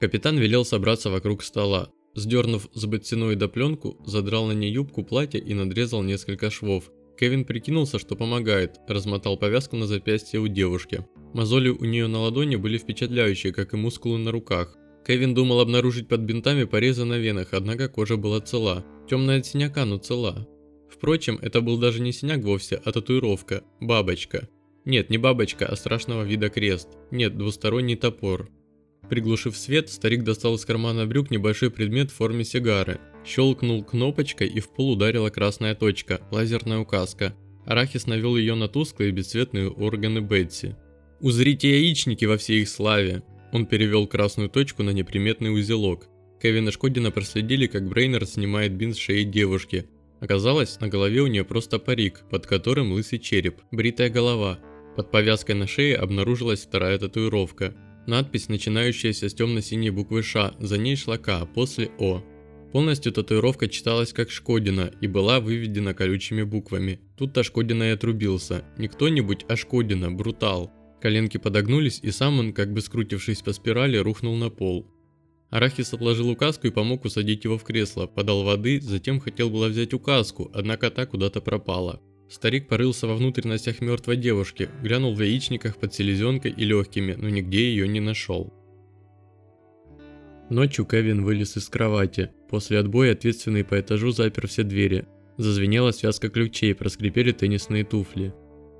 Капитан велел собраться вокруг стола. Сдернув с бетсиноида пленку, задрал на ней юбку платья и надрезал несколько швов. Кевин прикинулся, что помогает, размотал повязку на запястье у девушки. Мозоли у нее на ладони были впечатляющие, как и мускулы на руках. Кевин думал обнаружить под бинтами порезы на венах, однако кожа была цела. Темная от синяка, но цела. Впрочем, это был даже не синяк вовсе, а татуировка. Бабочка. Нет, не бабочка, а страшного вида крест. Нет, двусторонний топор. Приглушив свет, старик достал из кармана брюк небольшой предмет в форме сигары. Щелкнул кнопочкой и в пол ударила красная точка, лазерная указка. Арахис навел ее на тусклые бесцветные органы Бетси. «Узрите яичники во всей их славе!» Он перевел красную точку на неприметный узелок. Кевин и Шкодина проследили, как Брейнер снимает бинт с шеи девушки. Оказалось, на голове у нее просто парик, под которым лысый череп, бритая голова. Под повязкой на шее обнаружилась вторая татуировка – Надпись, начинающаяся с темно-синей буквы Ш, за ней шла К, после О. Полностью татуировка читалась как Шкодина и была выведена колючими буквами. Тут-то Шкодина и отрубился. Не кто-нибудь, а Шкодина, брутал. Коленки подогнулись, и сам он, как бы скрутившись по спирали, рухнул на пол. Арахис отложил указку и помог усадить его в кресло, подал воды, затем хотел было взять указку, однако та куда-то пропала. Старик порылся во внутренностях мертвой девушки, глянул в яичниках под селезенкой и легкими, но нигде ее не нашел. Ночью Кевин вылез из кровати. После отбоя ответственный по этажу запер все двери. Зазвенела связка ключей, проскрипели теннисные туфли.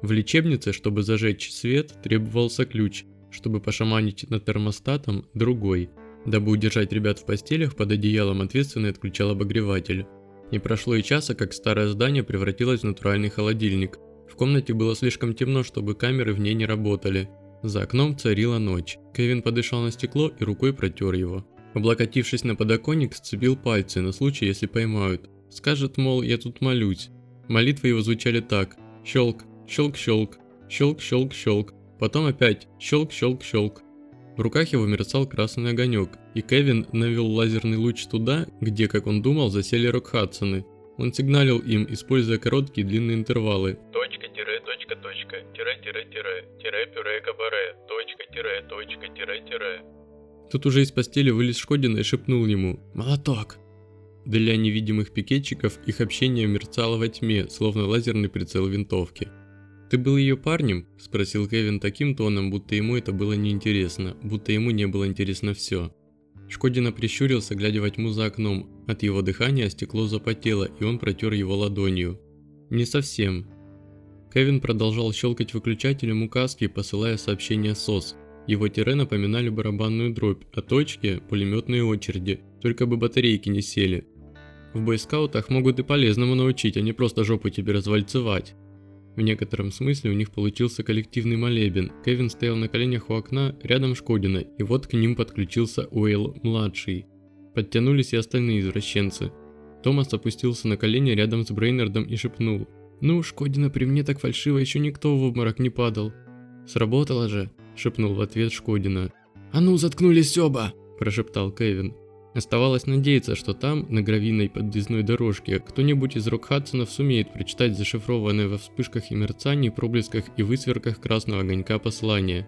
В лечебнице, чтобы зажечь свет, требовался ключ, чтобы пошаманить над термостатом – другой. Дабы удержать ребят в постелях, под одеялом ответственный отключал обогреватель. Не прошло и часа, как старое здание превратилось в натуральный холодильник. В комнате было слишком темно, чтобы камеры в ней не работали. За окном царила ночь. Кевин подышал на стекло и рукой протер его. Облокотившись на подоконник, сцепил пальцы на случай, если поймают. Скажет, мол, я тут молюсь. Молитвы его звучали так. Щелк, щелк-щелк, щелк-щелк-щелк. Потом опять щелк-щелк-щелк. В руках его мерцал красный огонек, и Кевин навел лазерный луч туда, где, как он думал, засели Рокхадсоны. Он сигналил им, используя короткие длинные интервалы. Точка, тире, точка, точка, тире, тире, тире, тире, пюре, кабаре, точка, тире, точка, тире, тире. Тут уже из постели вылез Шкодина и шепнул ему «Молоток!». Для невидимых пикетчиков их общение мерцало во тьме, словно лазерный прицел винтовки. «Ты был ее парнем?» – спросил Кевин таким тоном, будто ему это было неинтересно, будто ему не было интересно все. Шкодина прищурился, глядя во тьму за окном. От его дыхания стекло запотело, и он протер его ладонью. «Не совсем». Кевин продолжал щелкать выключателем указки, посылая сообщения СОС. Его тире напоминали барабанную дробь, а точки – пулеметные очереди, только бы батарейки не сели. В бойскаутах могут и полезному научить, а не просто жопу тебе развальцевать. В некотором смысле у них получился коллективный молебен. Кевин стоял на коленях у окна, рядом Шкодина, и вот к ним подключился Уэйл-младший. Подтянулись и остальные извращенцы. Томас опустился на колени рядом с Брейнардом и шепнул. «Ну, Шкодина при мне так фальшиво, еще никто в обморок не падал». «Сработало же», – шепнул в ответ Шкодина. «А ну, заткнулись оба!» – прошептал Кевин. Оставалось надеяться, что там, на гравийной подъездной дорожке, кто-нибудь из Рокхадсонов сумеет прочитать зашифрованное во вспышках и мерцании, проблесках и высверках красного огонька послание.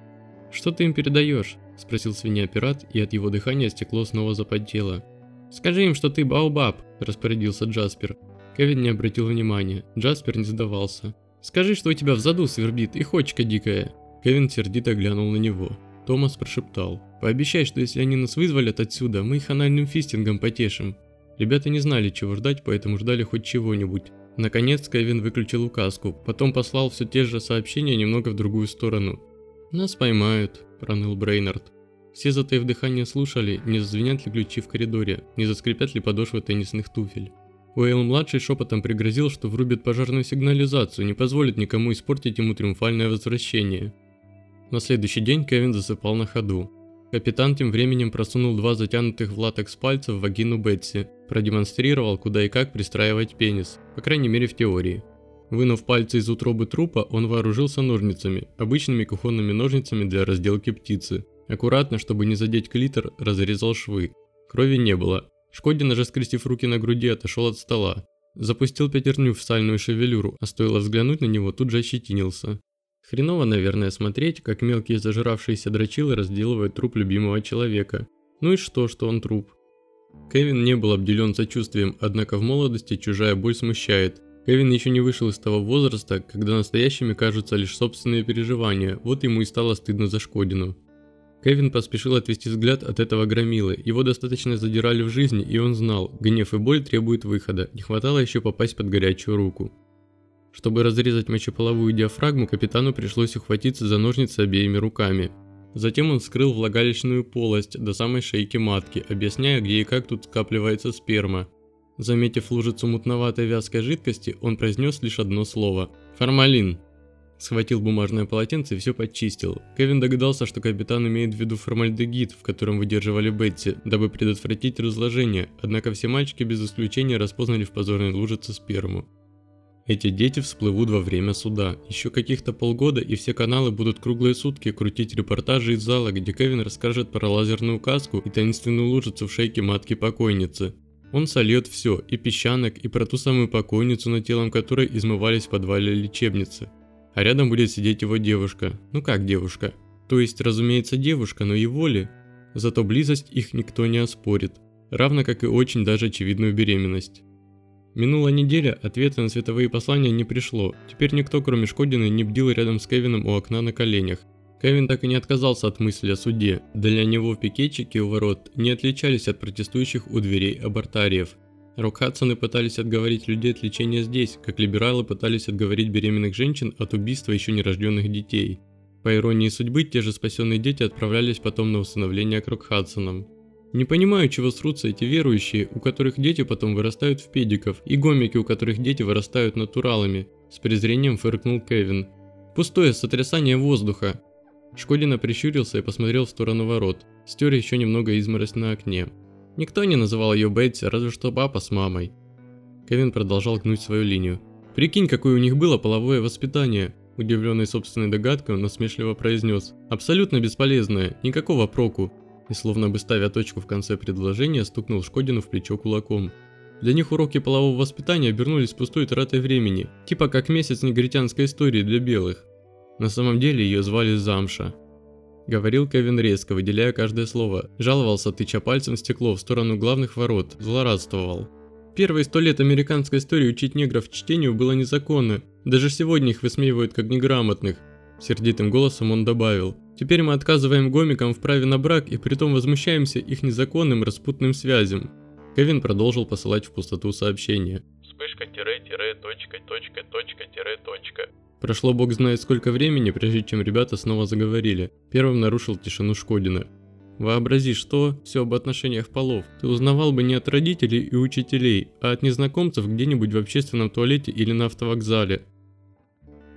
«Что ты им передаешь?» – спросил свинья-пират, и от его дыхания стекло снова запотело. «Скажи им, что ты Баобаб», – распорядился Джаспер. Кевин не обратил внимания, Джаспер не сдавался. «Скажи, что у тебя в заду свербит и хочка дикая». Кевин сердито глянул на него. Томас прошептал. «Пообещай, что если они нас вызволят отсюда, мы их анальным фистингом потешим». Ребята не знали, чего ждать, поэтому ждали хоть чего-нибудь. Наконец Кевин выключил указку, потом послал все те же сообщения немного в другую сторону. «Нас поймают», – проныл Брейнард. Все затаив дыхание слушали, не зазвенят ли ключи в коридоре, не заскрипят ли подошвы теннисных туфель. Уэйл-младший шепотом пригрозил, что врубит пожарную сигнализацию, не позволит никому испортить ему триумфальное возвращение. На следующий день Кевин засыпал на ходу. Капитан тем временем просунул два затянутых в латекс пальца в вагину Бетси, продемонстрировал, куда и как пристраивать пенис, по крайней мере в теории. Вынув пальцы из утробы трупа, он вооружился ножницами, обычными кухонными ножницами для разделки птицы. Аккуратно, чтобы не задеть клитор, разрезал швы. Крови не было. Шкодин, же скрестив руки на груди, отошел от стола. Запустил пятерню в сальную шевелюру, а стоило взглянуть на него, тут же ощетинился. Хреново, наверное, смотреть, как мелкие зажравшиеся дрочилы разделывают труп любимого человека. Ну и что, что он труп? Кевин не был обделен сочувствием, однако в молодости чужая боль смущает. Кевин еще не вышел из того возраста, когда настоящими кажутся лишь собственные переживания, вот ему и стало стыдно за Шкодину. Кевин поспешил отвести взгляд от этого громилы. Его достаточно задирали в жизни, и он знал, гнев и боль требуют выхода, не хватало еще попасть под горячую руку. Чтобы разрезать мочеполовую диафрагму, капитану пришлось ухватиться за ножницы обеими руками. Затем он вскрыл влагалищную полость до самой шейки матки, объясняя, где и как тут скапливается сперма. Заметив лужицу мутноватой вязкой жидкости, он произнес лишь одно слово – «Формалин». Схватил бумажное полотенце и все подчистил. Кевин догадался, что капитан имеет в виду формальдегид, в котором выдерживали Бетти, дабы предотвратить разложение, однако все мальчики без исключения распознали в позорной лужице сперму. Эти дети всплывут во время суда. Еще каких-то полгода и все каналы будут круглые сутки крутить репортажи из зала, где Кевин расскажет про лазерную каску и таинственную лужицу в шейке матки покойницы. Он сольет все, и песчанок, и про ту самую покойницу, над телом которой измывались в подвале лечебницы а рядом будет сидеть его девушка. Ну как девушка? То есть, разумеется, девушка, но его ли? Зато близость их никто не оспорит, равно как и очень даже очевидную беременность. Минула неделя, ответа на световые послания не пришло. Теперь никто, кроме Шкодины, не бдил рядом с Кевином у окна на коленях. Кевин так и не отказался от мысли о суде. Для него пикетчики у ворот не отличались от протестующих у дверей абортариев. Рок-Хадсоны пытались отговорить людей от лечения здесь, как либералы пытались отговорить беременных женщин от убийства еще нерожденных детей. По иронии судьбы, те же спасенные дети отправлялись потом на усыновление к Рок-Хадсонам. Не понимаю, чего срутся эти верующие, у которых дети потом вырастают в педиков, и гомики, у которых дети вырастают натуралами, с презрением фыркнул Кевин. Пустое сотрясание воздуха. Шкодина прищурился и посмотрел в сторону ворот, стер еще немного изморозь на окне. Никто не называл ее Бетти, разве что папа с мамой. Кевин продолжал гнуть свою линию. «Прикинь, какое у них было половое воспитание!» Удивленный собственной догадкой, он насмешливо произнес. «Абсолютно бесполезное, никакого проку!» И словно бы ставя точку в конце предложения, стукнул Шкодину в плечо кулаком. Для них уроки полового воспитания обернулись пустой тратой времени, типа как месяц негритянской истории для белых. На самом деле ее звали Замша. Говорил Кевин резко, выделяя каждое слово. Жаловался, тыча пальцем в стекло в сторону главных ворот. Злорадствовал. Первые сто лет американской истории учить негров чтению было незаконно. Даже сегодня их высмеивают как неграмотных. Сердитым голосом он добавил. Теперь мы отказываем гомикам в праве на брак и притом возмущаемся их незаконным распутным связям. Кевин продолжил посылать в пустоту сообщения. Вспышка-тире-точка-точка-точка. Прошло бог знает сколько времени, прежде чем ребята снова заговорили. Первым нарушил тишину Шкодина. Вообрази, что все об отношениях полов. Ты узнавал бы не от родителей и учителей, а от незнакомцев где-нибудь в общественном туалете или на автовокзале.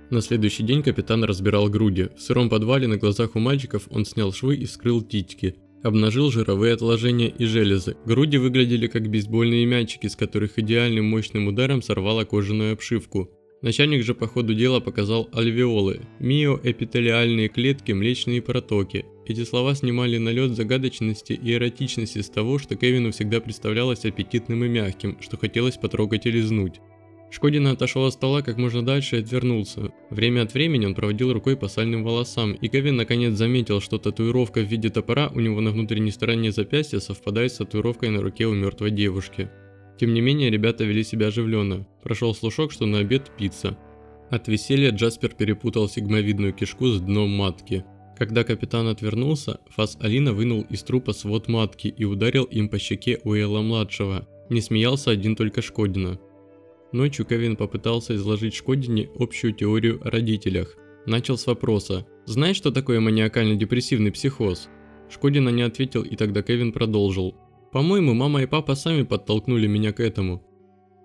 На следующий день капитан разбирал груди. В сыром подвале на глазах у мальчиков он снял швы и вскрыл титьки. Обнажил жировые отложения и железы. Груди выглядели как бейсбольные мячики, с которых идеальным мощным ударом сорвала кожаную обшивку. Начальник же по ходу дела показал альвеолы, миоэпителиальные клетки, млечные протоки. Эти слова снимали налет загадочности и эротичности с того, что Кевину всегда представлялось аппетитным и мягким, что хотелось потрогать и лизнуть. Шкодина отошел от стола как можно дальше и отвернулся. Время от времени он проводил рукой по сальным волосам, и Кевин наконец заметил, что татуировка в виде топора у него на внутренней стороне запястья совпадает с татуировкой на руке у мертвой девушки. Тем не менее, ребята вели себя оживленно. Прошел слушок, что на обед пицца. От веселья Джаспер перепутал сигмовидную кишку с дном матки. Когда капитан отвернулся, Фас Алина вынул из трупа свод матки и ударил им по щеке Уэлла-младшего. Не смеялся один только Шкодина. Ночью Кевин попытался изложить Шкодине общую теорию о родителях. Начал с вопроса «Знаешь, что такое маниакально-депрессивный психоз?» Шкодина не ответил, и тогда Кевин продолжил по-моему, мама и папа сами подтолкнули меня к этому.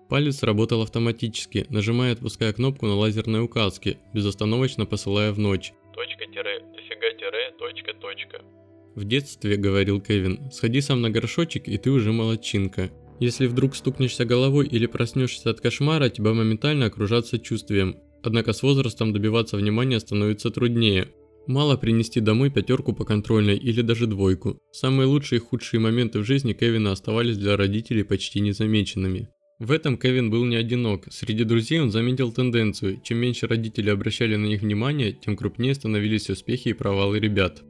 Палец работал автоматически, нажимая и отпуская кнопку на лазерной указке, безостановочно посылая в ночь. Точка-тире, дофига-тире, точка-точка. В детстве, говорил Кевин, сходи сам на горшочек и ты уже молодчинка. Если вдруг стукнешься головой или проснешься от кошмара, тебя моментально окружат сочувствием. Однако с возрастом добиваться внимания становится труднее. Мало принести домой пятерку по контрольной или даже двойку. Самые лучшие и худшие моменты в жизни Кевина оставались для родителей почти незамеченными. В этом Кевин был не одинок. Среди друзей он заметил тенденцию. Чем меньше родители обращали на них внимание, тем крупнее становились успехи и провалы ребят.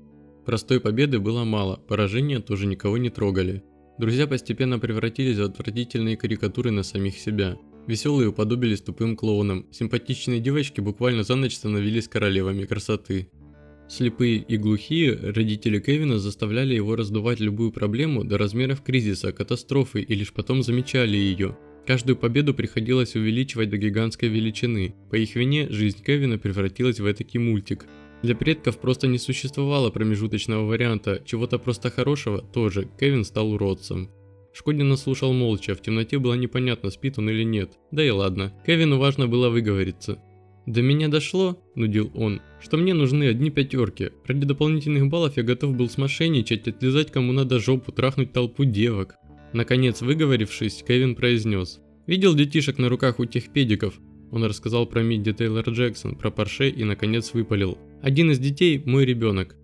Простой победы было мало, поражения тоже никого не трогали. Друзья постепенно превратились в отвратительные карикатуры на самих себя. Веселые уподобились тупым клоунам, симпатичные девочки буквально за ночь становились королевами красоты. Слепые и глухие родители Кевина заставляли его раздувать любую проблему до размеров кризиса, катастрофы и лишь потом замечали ее. Каждую победу приходилось увеличивать до гигантской величины. По их вине жизнь Кевина превратилась в этакий мультик. Для предков просто не существовало промежуточного варианта, чего-то просто хорошего тоже, Кевин стал уродцем. Шкодин слушал молча, в темноте было непонятно, спит он или нет. Да и ладно, Кевину важно было выговориться. «До меня дошло», – нудил он, – «что мне нужны одни пятерки. Ради дополнительных баллов я готов был смошенничать, отлизать кому надо жопу, трахнуть толпу девок». Наконец, выговорившись, Кевин произнес. «Видел детишек на руках у тех педиков?» Он рассказал про Мидди Тейлор Джексон, про Порше и наконец выпалил. «Один из детей – мой ребенок».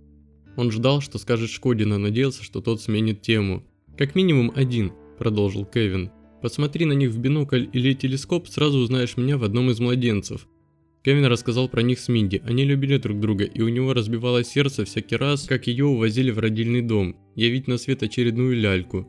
Он ждал, что скажет Шкодина, надеялся, что тот сменит тему. «Как минимум один», – продолжил Кевин. «Посмотри на них в бинокль или телескоп, сразу узнаешь меня в одном из младенцев. Кевин рассказал про них с Минди. Они любили друг друга, и у него разбивалось сердце всякий раз, как ее увозили в родильный дом, явить на свет очередную ляльку.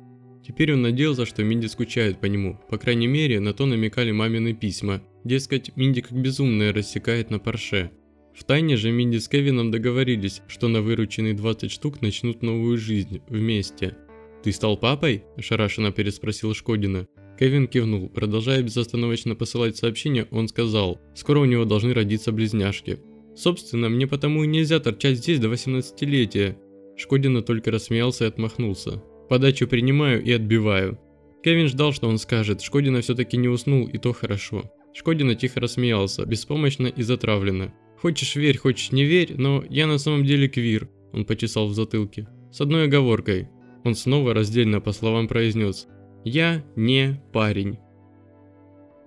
Теперь он надеялся, что Минди скучает по нему. По крайней мере, на то намекали мамины письма. Дескать, Минди как безумная рассекает на парше. В тайне же Минди с Кевином договорились, что на вырученные 20 штук начнут новую жизнь вместе. «Ты стал папой?» – ошарашенно переспросил Шкодина. Кевин кивнул. Продолжая безостановочно посылать сообщения, он сказал, скоро у него должны родиться близняшки. Собственно, мне потому и нельзя торчать здесь до 18-летия. Шкодина только рассмеялся и отмахнулся. Подачу принимаю и отбиваю. Кевин ждал, что он скажет, Шкодина все-таки не уснул, и то хорошо. Шкодина тихо рассмеялся, беспомощно и затравленно. «Хочешь верь, хочешь не верь, но я на самом деле квир», – он почесал в затылке. «С одной оговоркой». Он снова раздельно по словам произнес – я не парень.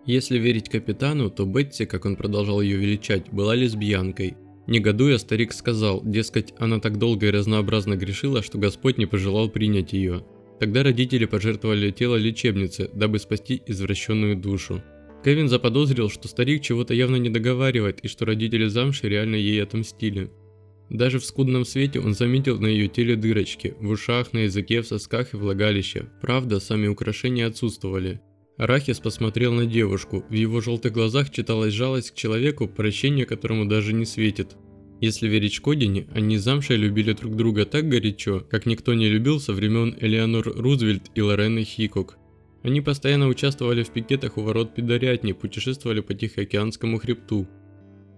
Если верить капитану, то Бетти, как он продолжал ее величать, была лесбиянкой. Негодуя, старик сказал, дескать, она так долго и разнообразно грешила, что Господь не пожелал принять ее. Тогда родители пожертвовали тело лечебнице, дабы спасти извращенную душу. Кевин заподозрил, что старик чего-то явно не договаривает и что родители замши реально ей отомстили. Даже в скудном свете он заметил на ее теле дырочки, в ушах, на языке, в сосках и влагалище. Правда, сами украшения отсутствовали. Арахис посмотрел на девушку, в его желтых глазах читалась жалость к человеку, прощение которому даже не светит. Если верить Шкодине, они с Замшей любили друг друга так горячо, как никто не любил со времен Элеонор Рузвельт и Лорены Хикок. Они постоянно участвовали в пикетах у ворот Пидорятни, путешествовали по Тихоокеанскому хребту,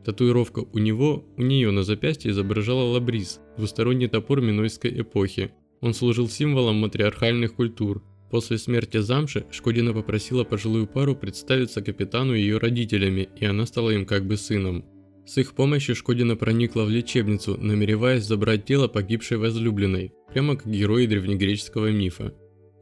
Татуировка у него, у нее на запястье изображала лабрис, двусторонний топор минойской эпохи. Он служил символом матриархальных культур. После смерти замши Шкодина попросила пожилую пару представиться капитану и ее родителями, и она стала им как бы сыном. С их помощью Шкодина проникла в лечебницу, намереваясь забрать тело погибшей возлюбленной, прямо как герои древнегреческого мифа.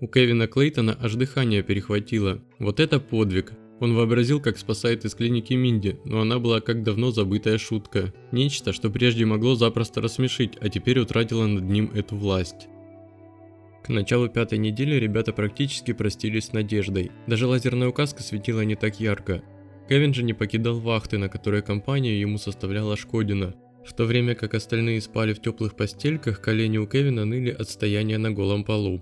У Кевина Клейтона аж дыхание перехватило. Вот это подвиг, он вообразил, как спасает из клиники Минди, но она была как давно забытая шутка. Нечто, что прежде могло запросто рассмешить, а теперь утратило над ним эту власть. К началу пятой недели ребята практически простились с надеждой. Даже лазерная указка светила не так ярко. Кевин же не покидал вахты, на которой компанию ему составляла Шкодина. В то время как остальные спали в теплых постельках, колени у Кевина ныли от стояния на голом полу.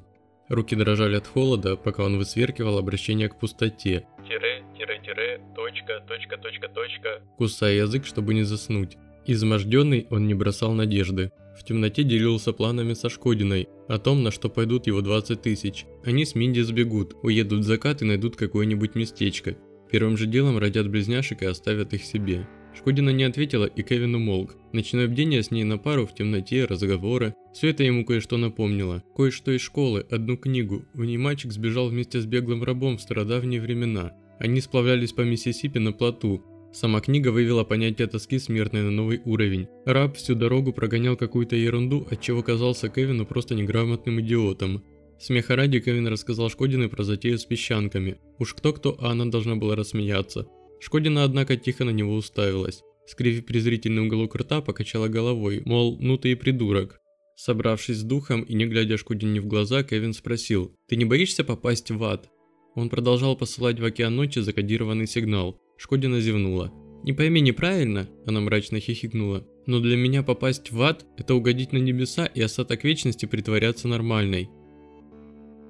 Руки дрожали от холода, пока он высверкивал обращение к пустоте. Тире, тире, тире, точка, точка, точка, точка. Кусая язык, чтобы не заснуть. Изможденный он не бросал надежды. В темноте делился планами со Шкодиной, о том, на что пойдут его 20 тысяч. Они с Минди сбегут, уедут в закат и найдут какое-нибудь местечко. Первым же делом родят близняшек и оставят их себе. Шкодина не ответила, и Кевин умолк. Ночное бдение с ней на пару в темноте, разговоры. Все это ему кое-что напомнило. Кое-что из школы, одну книгу. В ней мальчик сбежал вместе с беглым рабом в стародавние времена. Они сплавлялись по Миссисипи на плоту. Сама книга вывела понятие тоски смертной на новый уровень. Раб всю дорогу прогонял какую-то ерунду, отчего казался Кевину просто неграмотным идиотом. Смеха ради Кевин рассказал Шкодиной про затею с песчанками. Уж кто-кто, а она должна была рассмеяться. Шкодина, однако, тихо на него уставилась. Скривив презрительный уголок рта, покачала головой, мол, ну ты и придурок. Собравшись с духом и не глядя Шкодине в глаза, Кевин спросил, «Ты не боишься попасть в ад?» Он продолжал посылать в океан ночи закодированный сигнал. Шкодина зевнула. Не пойми неправильно, она мрачно хихикнула, но для меня попасть в ад – это угодить на небеса и остаток вечности притворяться нормальной.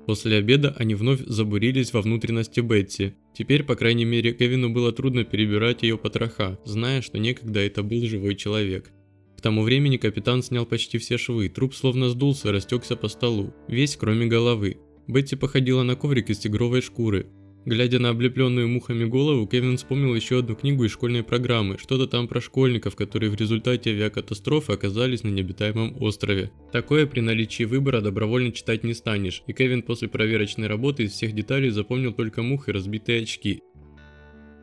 После обеда они вновь забурились во внутренности Бетси. Теперь, по крайней мере, Кевину было трудно перебирать ее потроха, зная, что некогда это был живой человек. К тому времени капитан снял почти все швы, труп словно сдулся и растекся по столу, весь кроме головы. Бетти походила на коврик из тигровой шкуры, Глядя на облепленную мухами голову, Кевин вспомнил еще одну книгу из школьной программы, что-то там про школьников, которые в результате авиакатастрофы оказались на необитаемом острове. Такое при наличии выбора добровольно читать не станешь, и Кевин после проверочной работы из всех деталей запомнил только мух и разбитые очки.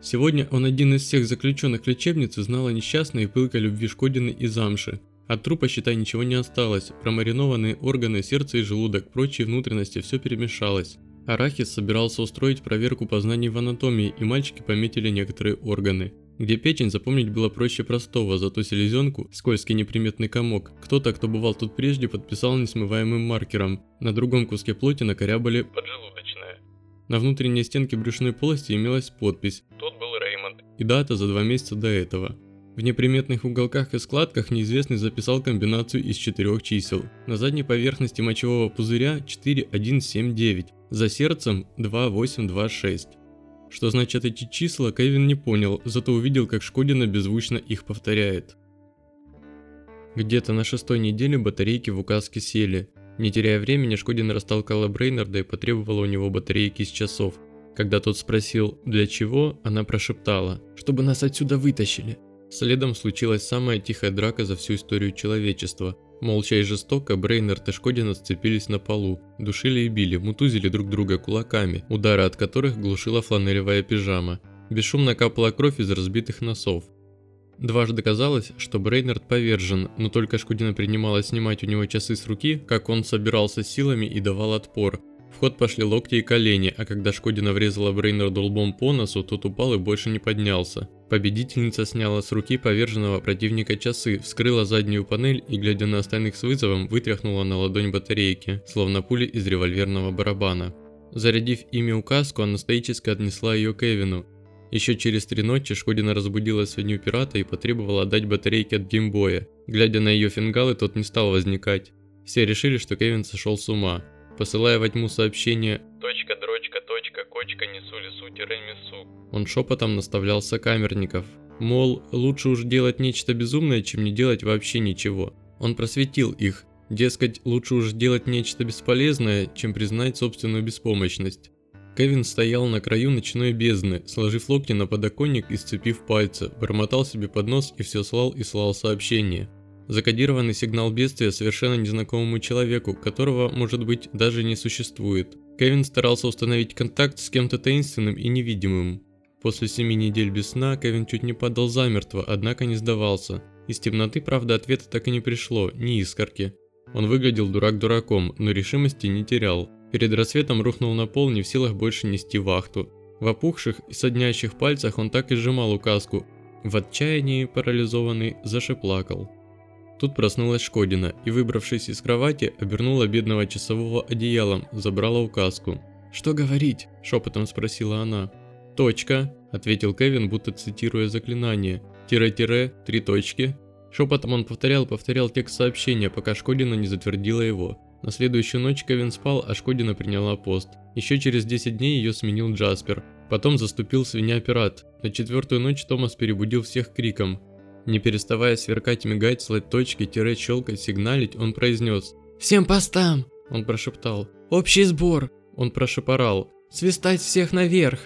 Сегодня он один из всех заключенных лечебницы знал о несчастной и пылкой любви Шкодины и Замши. От трупа, считай, ничего не осталось, промаринованные органы, сердце и желудок, прочие внутренности, все перемешалось. Арахис собирался устроить проверку познаний в анатомии, и мальчики пометили некоторые органы. Где печень запомнить было проще простого, зато селезенку, скользкий неприметный комок, кто-то, кто бывал тут прежде, подписал несмываемым маркером. На другом куске плоти накорябали Поджелудочная. на внутренней стенке брюшной полости имелась подпись Тут был Реймонд. и дата за два месяца до этого. В неприметных уголках и складках неизвестный записал комбинацию из четырех чисел. На задней поверхности мочевого пузыря 4179, за сердцем 2826. Что значит эти числа, Кевин не понял, зато увидел, как Шкодина беззвучно их повторяет. Где-то на шестой неделе батарейки в указке сели. Не теряя времени, Шкодина растолкала Брейнарда и потребовала у него батарейки из часов. Когда тот спросил, для чего, она прошептала, «Чтобы нас отсюда вытащили». Следом случилась самая тихая драка за всю историю человечества. Молча и жестоко Брейнард и Шкодина сцепились на полу, душили и били, мутузили друг друга кулаками, удары от которых глушила фланелевая пижама. Бесшумно капала кровь из разбитых носов. Дважды казалось, что Брейнард повержен, но только Шкудина принималась снимать у него часы с руки, как он собирался силами и давал отпор. В ход пошли локти и колени, а когда Шкодина врезала Брейнарду лбом по носу, тот упал и больше не поднялся. Победительница сняла с руки поверженного противника часы, вскрыла заднюю панель и, глядя на остальных с вызовом, вытряхнула на ладонь батарейки, словно пули из револьверного барабана. Зарядив ими указку, она стоически отнесла ее Кевину. Еще через три ночи Шкодина разбудила свинью пирата и потребовала отдать батарейки от геймбоя. Глядя на ее фингалы, тот не стал возникать. Все решили, что Кевин сошел с ума. Посылая во тьму сообщение Точка, несу лесу, тире несу. Он шепотом наставлял сокамерников. Мол, лучше уж делать нечто безумное, чем не делать вообще ничего. Он просветил их. Дескать, лучше уж делать нечто бесполезное, чем признать собственную беспомощность. Кевин стоял на краю ночной бездны, сложив локти на подоконник и сцепив пальцы, бормотал себе под нос и все слал и слал сообщения. Закодированный сигнал бедствия совершенно незнакомому человеку, которого, может быть, даже не существует. Кевин старался установить контакт с кем-то таинственным и невидимым. После семи недель без сна Кевин чуть не падал замертво, однако не сдавался. Из темноты, правда, ответа так и не пришло, ни искорки. Он выглядел дурак дураком, но решимости не терял. Перед рассветом рухнул на пол, не в силах больше нести вахту. В опухших и соднящих пальцах он так и сжимал указку. В отчаянии, парализованный, зашеплакал. Тут проснулась Шкодина и, выбравшись из кровати, обернула бедного часового одеялом, забрала указку. «Что говорить?» – шепотом спросила она. «Точка», – ответил Кевин, будто цитируя заклинание. «Тире-тире, три точки». Шепотом он повторял повторял текст сообщения, пока Шкодина не затвердила его. На следующую ночь Кевин спал, а Шкодина приняла пост. Еще через 10 дней ее сменил Джаспер. Потом заступил свинья-пират. На четвертую ночь Томас перебудил всех криком. Не переставая сверкать, мигать, слать точки, тире, щелкать, сигналить, он произнес «Всем постам!» Он прошептал «Общий сбор!» Он прошепорал «Свистать всех наверх!»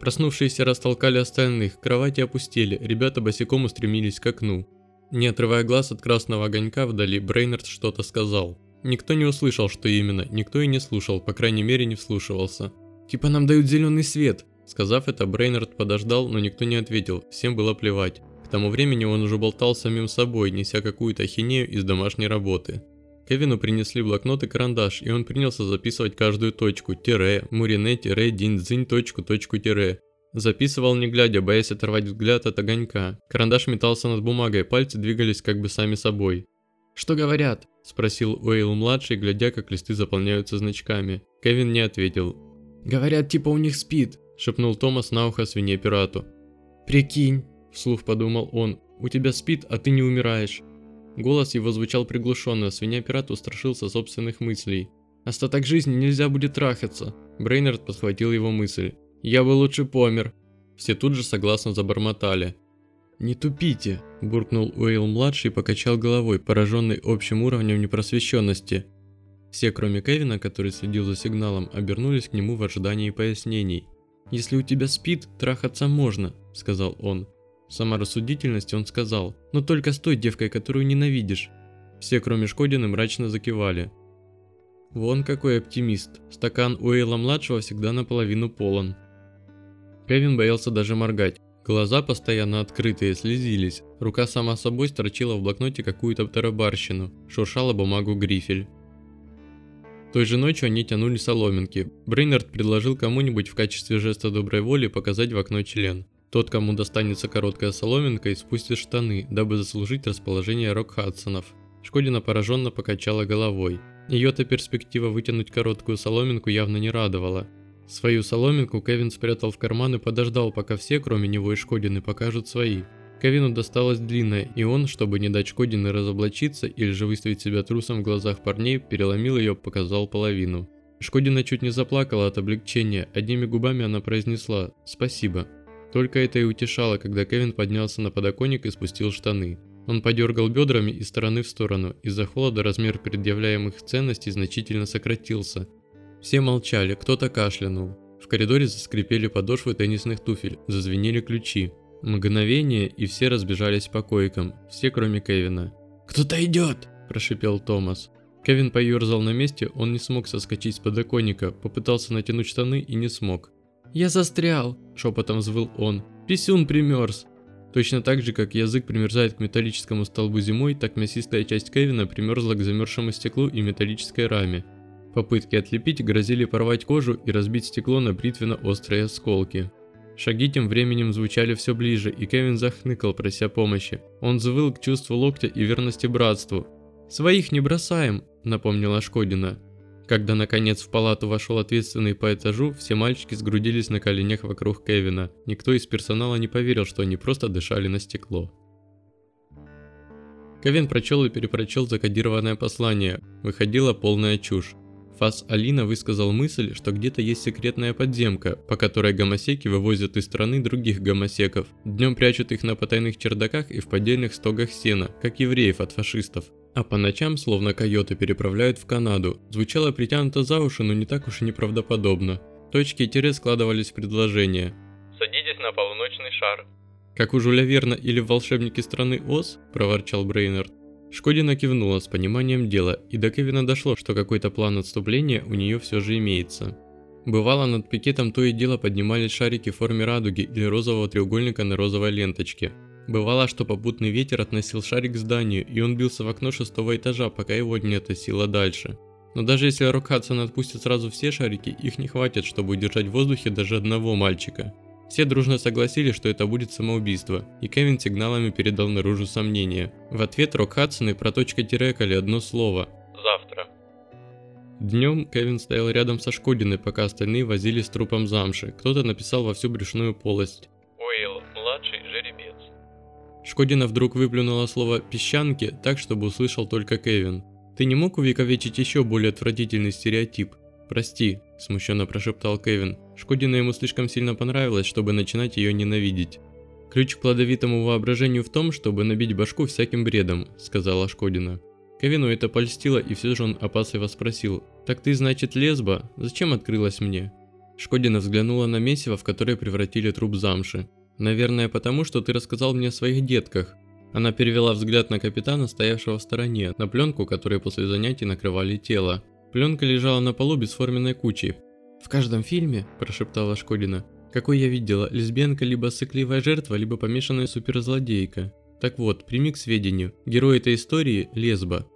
Проснувшиеся растолкали остальных, кровати опустили, ребята босиком устремились к окну. Не отрывая глаз от красного огонька вдали, Брейнард что-то сказал. Никто не услышал, что именно, никто и не слушал, по крайней мере не вслушивался. «Типа нам дают зеленый свет!» Сказав это, Брейнард подождал, но никто не ответил, всем было плевать. К тому времени он уже болтал самим собой, неся какую-то ахинею из домашней работы. Кевину принесли блокнот и карандаш, и он принялся записывать каждую точку, тире, мурине, тире, динь, точку, точку, тире. Записывал не глядя, боясь оторвать взгляд от огонька. Карандаш метался над бумагой, пальцы двигались как бы сами собой. «Что говорят?» – спросил Уэйл-младший, глядя, как листы заполняются значками. Кевин не ответил. «Говорят, типа у них спит», – шепнул Томас на ухо свинье-пирату. «Прикинь», Вслух подумал он, у тебя спит, а ты не умираешь. Голос его звучал приглушенно, свинья-пират устрашился собственных мыслей. «Остаток жизни нельзя будет трахаться!» Брейнард подхватил его мысль. «Я бы лучше помер!» Все тут же согласно забормотали. «Не тупите!» – буркнул Уэйл-младший и покачал головой, пораженный общим уровнем непросвещенности. Все, кроме Кевина, который следил за сигналом, обернулись к нему в ожидании пояснений. «Если у тебя спит, трахаться можно», – сказал он. Сама рассудительность он сказал, но только с той девкой, которую ненавидишь. Все, кроме Шкодина, мрачно закивали. Вон какой оптимист. Стакан Уэйла-младшего всегда наполовину полон. Кевин боялся даже моргать. Глаза постоянно открытые, слезились. Рука сама собой строчила в блокноте какую-то тарабарщину. Шуршала бумагу грифель. Той же ночью они тянули соломинки. Брейнард предложил кому-нибудь в качестве жеста доброй воли показать в окно член. Тот, кому достанется короткая соломинка, и спустит штаны, дабы заслужить расположение Рок Хадсонов. Шкодина пораженно покачала головой. Ее-то перспектива вытянуть короткую соломинку явно не радовала. Свою соломинку Кевин спрятал в карман и подождал, пока все, кроме него и Шкодины, покажут свои. Кевину досталась длинная, и он, чтобы не дать Шкодины разоблачиться или же выставить себя трусом в глазах парней, переломил ее, показал половину. Шкодина чуть не заплакала от облегчения, одними губами она произнесла «Спасибо». Только это и утешало, когда Кевин поднялся на подоконник и спустил штаны. Он подергал бедрами из стороны в сторону. Из-за холода размер предъявляемых ценностей значительно сократился. Все молчали, кто-то кашлянул. В коридоре заскрипели подошвы теннисных туфель, зазвенели ключи. Мгновение, и все разбежались по койкам, все кроме Кевина. «Кто-то идет!» – прошипел Томас. Кевин поерзал на месте, он не смог соскочить с подоконника, попытался натянуть штаны и не смог. «Я застрял!» – шепотом взвыл он. «Писюн примерз!» Точно так же, как язык примерзает к металлическому столбу зимой, так мясистая часть Кевина примерзла к замерзшему стеклу и металлической раме. Попытки отлепить грозили порвать кожу и разбить стекло на бритвенно-острые осколки. Шаги тем временем звучали все ближе, и Кевин захныкал, прося помощи. Он взвыл к чувству локтя и верности братству. «Своих не бросаем», – напомнила Шкодина. Когда наконец в палату вошел ответственный по этажу, все мальчики сгрудились на коленях вокруг Кевина. Никто из персонала не поверил, что они просто дышали на стекло. Кевин прочел и перепрочел закодированное послание. Выходила полная чушь. Фас Алина высказал мысль, что где-то есть секретная подземка, по которой гомосеки вывозят из страны других гомосеков. Днем прячут их на потайных чердаках и в поддельных стогах сена, как евреев от фашистов. А по ночам, словно койоты, переправляют в Канаду. Звучало притянуто за уши, но не так уж и неправдоподобно. Точки и тире складывались в предложение. «Садитесь на полуночный шар». «Как у Жуля Верна или в «Волшебнике страны Оз», – проворчал Брейнард. Шкодина кивнула с пониманием дела, и до Кевина дошло, что какой-то план отступления у нее все же имеется. Бывало, над пикетом то и дело поднимались шарики в форме радуги или розового треугольника на розовой ленточке. Бывало, что попутный ветер относил шарик к зданию, и он бился в окно шестого этажа, пока его не относило дальше. Но даже если Рок Хадсон отпустит сразу все шарики, их не хватит, чтобы удержать в воздухе даже одного мальчика. Все дружно согласились, что это будет самоубийство, и Кевин сигналами передал наружу сомнения. В ответ Рок Хадсон и проточка Тирекали одно слово «Завтра». Днем Кевин стоял рядом со Шкодиной, пока остальные возились с трупом замши. Кто-то написал во всю брюшную полость. Уилл, младший жеребец. Шкодина вдруг выплюнула слово «песчанки» так, чтобы услышал только Кевин. «Ты не мог увековечить еще более отвратительный стереотип?» «Прости», – смущенно прошептал Кевин. Шкодина ему слишком сильно понравилось, чтобы начинать ее ненавидеть. «Ключ к плодовитому воображению в том, чтобы набить башку всяким бредом», – сказала Шкодина. Кевину это польстило, и все же он опасливо спросил. «Так ты, значит, лесба? Зачем открылась мне?» Шкодина взглянула на месиво, в которое превратили труп замши. «Наверное, потому, что ты рассказал мне о своих детках». Она перевела взгляд на капитана, стоявшего в стороне, на пленку, которой после занятий накрывали тело. Пленка лежала на полу бесформенной кучей. «В каждом фильме», – прошептала Шкодина, – «какой я видела, лесбиянка либо сыкливая жертва, либо помешанная суперзлодейка. Так вот, прими к сведению, герой этой истории – лесба».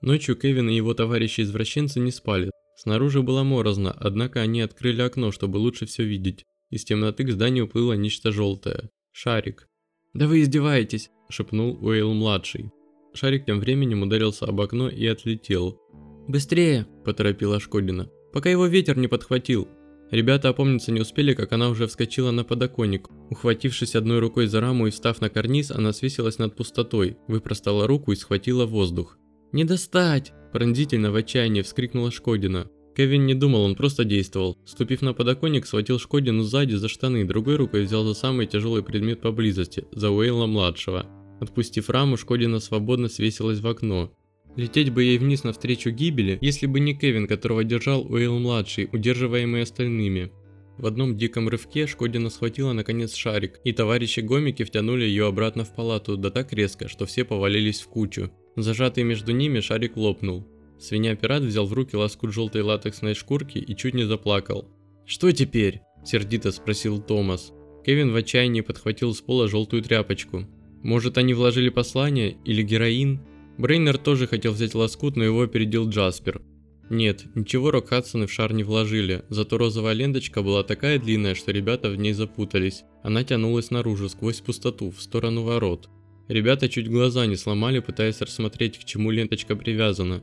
Ночью Кевин и его товарищи-извращенцы не спали. Снаружи было морозно, однако они открыли окно, чтобы лучше все видеть. Из темноты к зданию плыло нечто желтое. Шарик. «Да вы издеваетесь!» – шепнул Уэйл-младший. Шарик тем временем ударился об окно и отлетел. «Быстрее!» – поторопила Шкодина. «Пока его ветер не подхватил!» Ребята опомниться не успели, как она уже вскочила на подоконник. Ухватившись одной рукой за раму и встав на карниз, она свесилась над пустотой, выпростала руку и схватила воздух. «Не достать!» – пронзительно в отчаянии вскрикнула Шкодина. Кевин не думал, он просто действовал. Ступив на подоконник, схватил Шкодину сзади за штаны, другой рукой взял за самый тяжелый предмет поблизости, за Уэйла-младшего. Отпустив раму, Шкодина свободно свесилась в окно. Лететь бы ей вниз навстречу гибели, если бы не Кевин, которого держал Уэйл-младший, удерживаемый остальными. В одном диком рывке Шкодина схватила наконец шарик, и товарищи гомики втянули ее обратно в палату, да так резко, что все повалились в кучу. Зажатый между ними шарик лопнул. Свинья-пират взял в руки лоскут желтой латексной шкурки и чуть не заплакал. «Что теперь?» – сердито спросил Томас. Кевин в отчаянии подхватил с пола желтую тряпочку. «Может, они вложили послание или героин?» Брейнер тоже хотел взять лоскут, но его опередил Джаспер. Нет, ничего Рок Хадсоны в шар не вложили, зато розовая ленточка была такая длинная, что ребята в ней запутались. Она тянулась наружу, сквозь пустоту, в сторону ворот. Ребята чуть глаза не сломали, пытаясь рассмотреть, к чему ленточка привязана.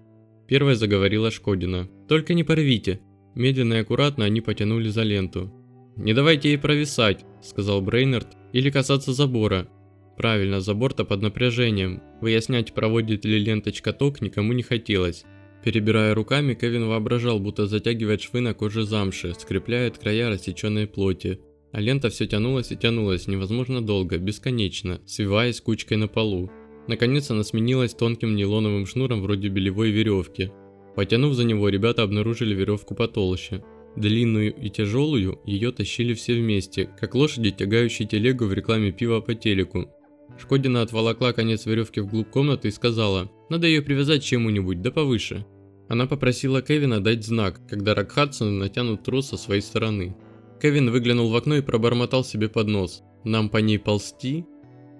Первая заговорила Шкодина. «Только не порвите». Медленно и аккуратно они потянули за ленту. «Не давайте ей провисать», – сказал Брейнард, – «или касаться забора. Правильно, забор-то под напряжением. Выяснять, проводит ли ленточка ток, никому не хотелось. Перебирая руками, Кевин воображал, будто затягивает швы на коже замши, скрепляет края рассеченной плоти. А лента все тянулась и тянулась невозможно долго, бесконечно, свиваясь кучкой на полу. Наконец она сменилась тонким нейлоновым шнуром вроде белевой веревки. Потянув за него, ребята обнаружили веревку потолще. Длинную и тяжелую ее тащили все вместе, как лошади, тягающие телегу в рекламе пива по телеку. Шкодина отволокла конец веревки вглубь комнаты и сказала, надо ее привязать чему-нибудь, да повыше. Она попросила Кевина дать знак, когда Рок Хадсон натянут трос со своей стороны. Кевин выглянул в окно и пробормотал себе под нос. «Нам по ней ползти?»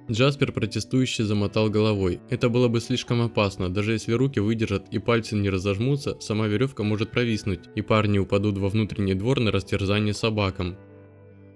Джаспер протестующе замотал головой. Это было бы слишком опасно, даже если руки выдержат и пальцы не разожмутся, сама веревка может провиснуть, и парни упадут во внутренний двор на растерзание собакам.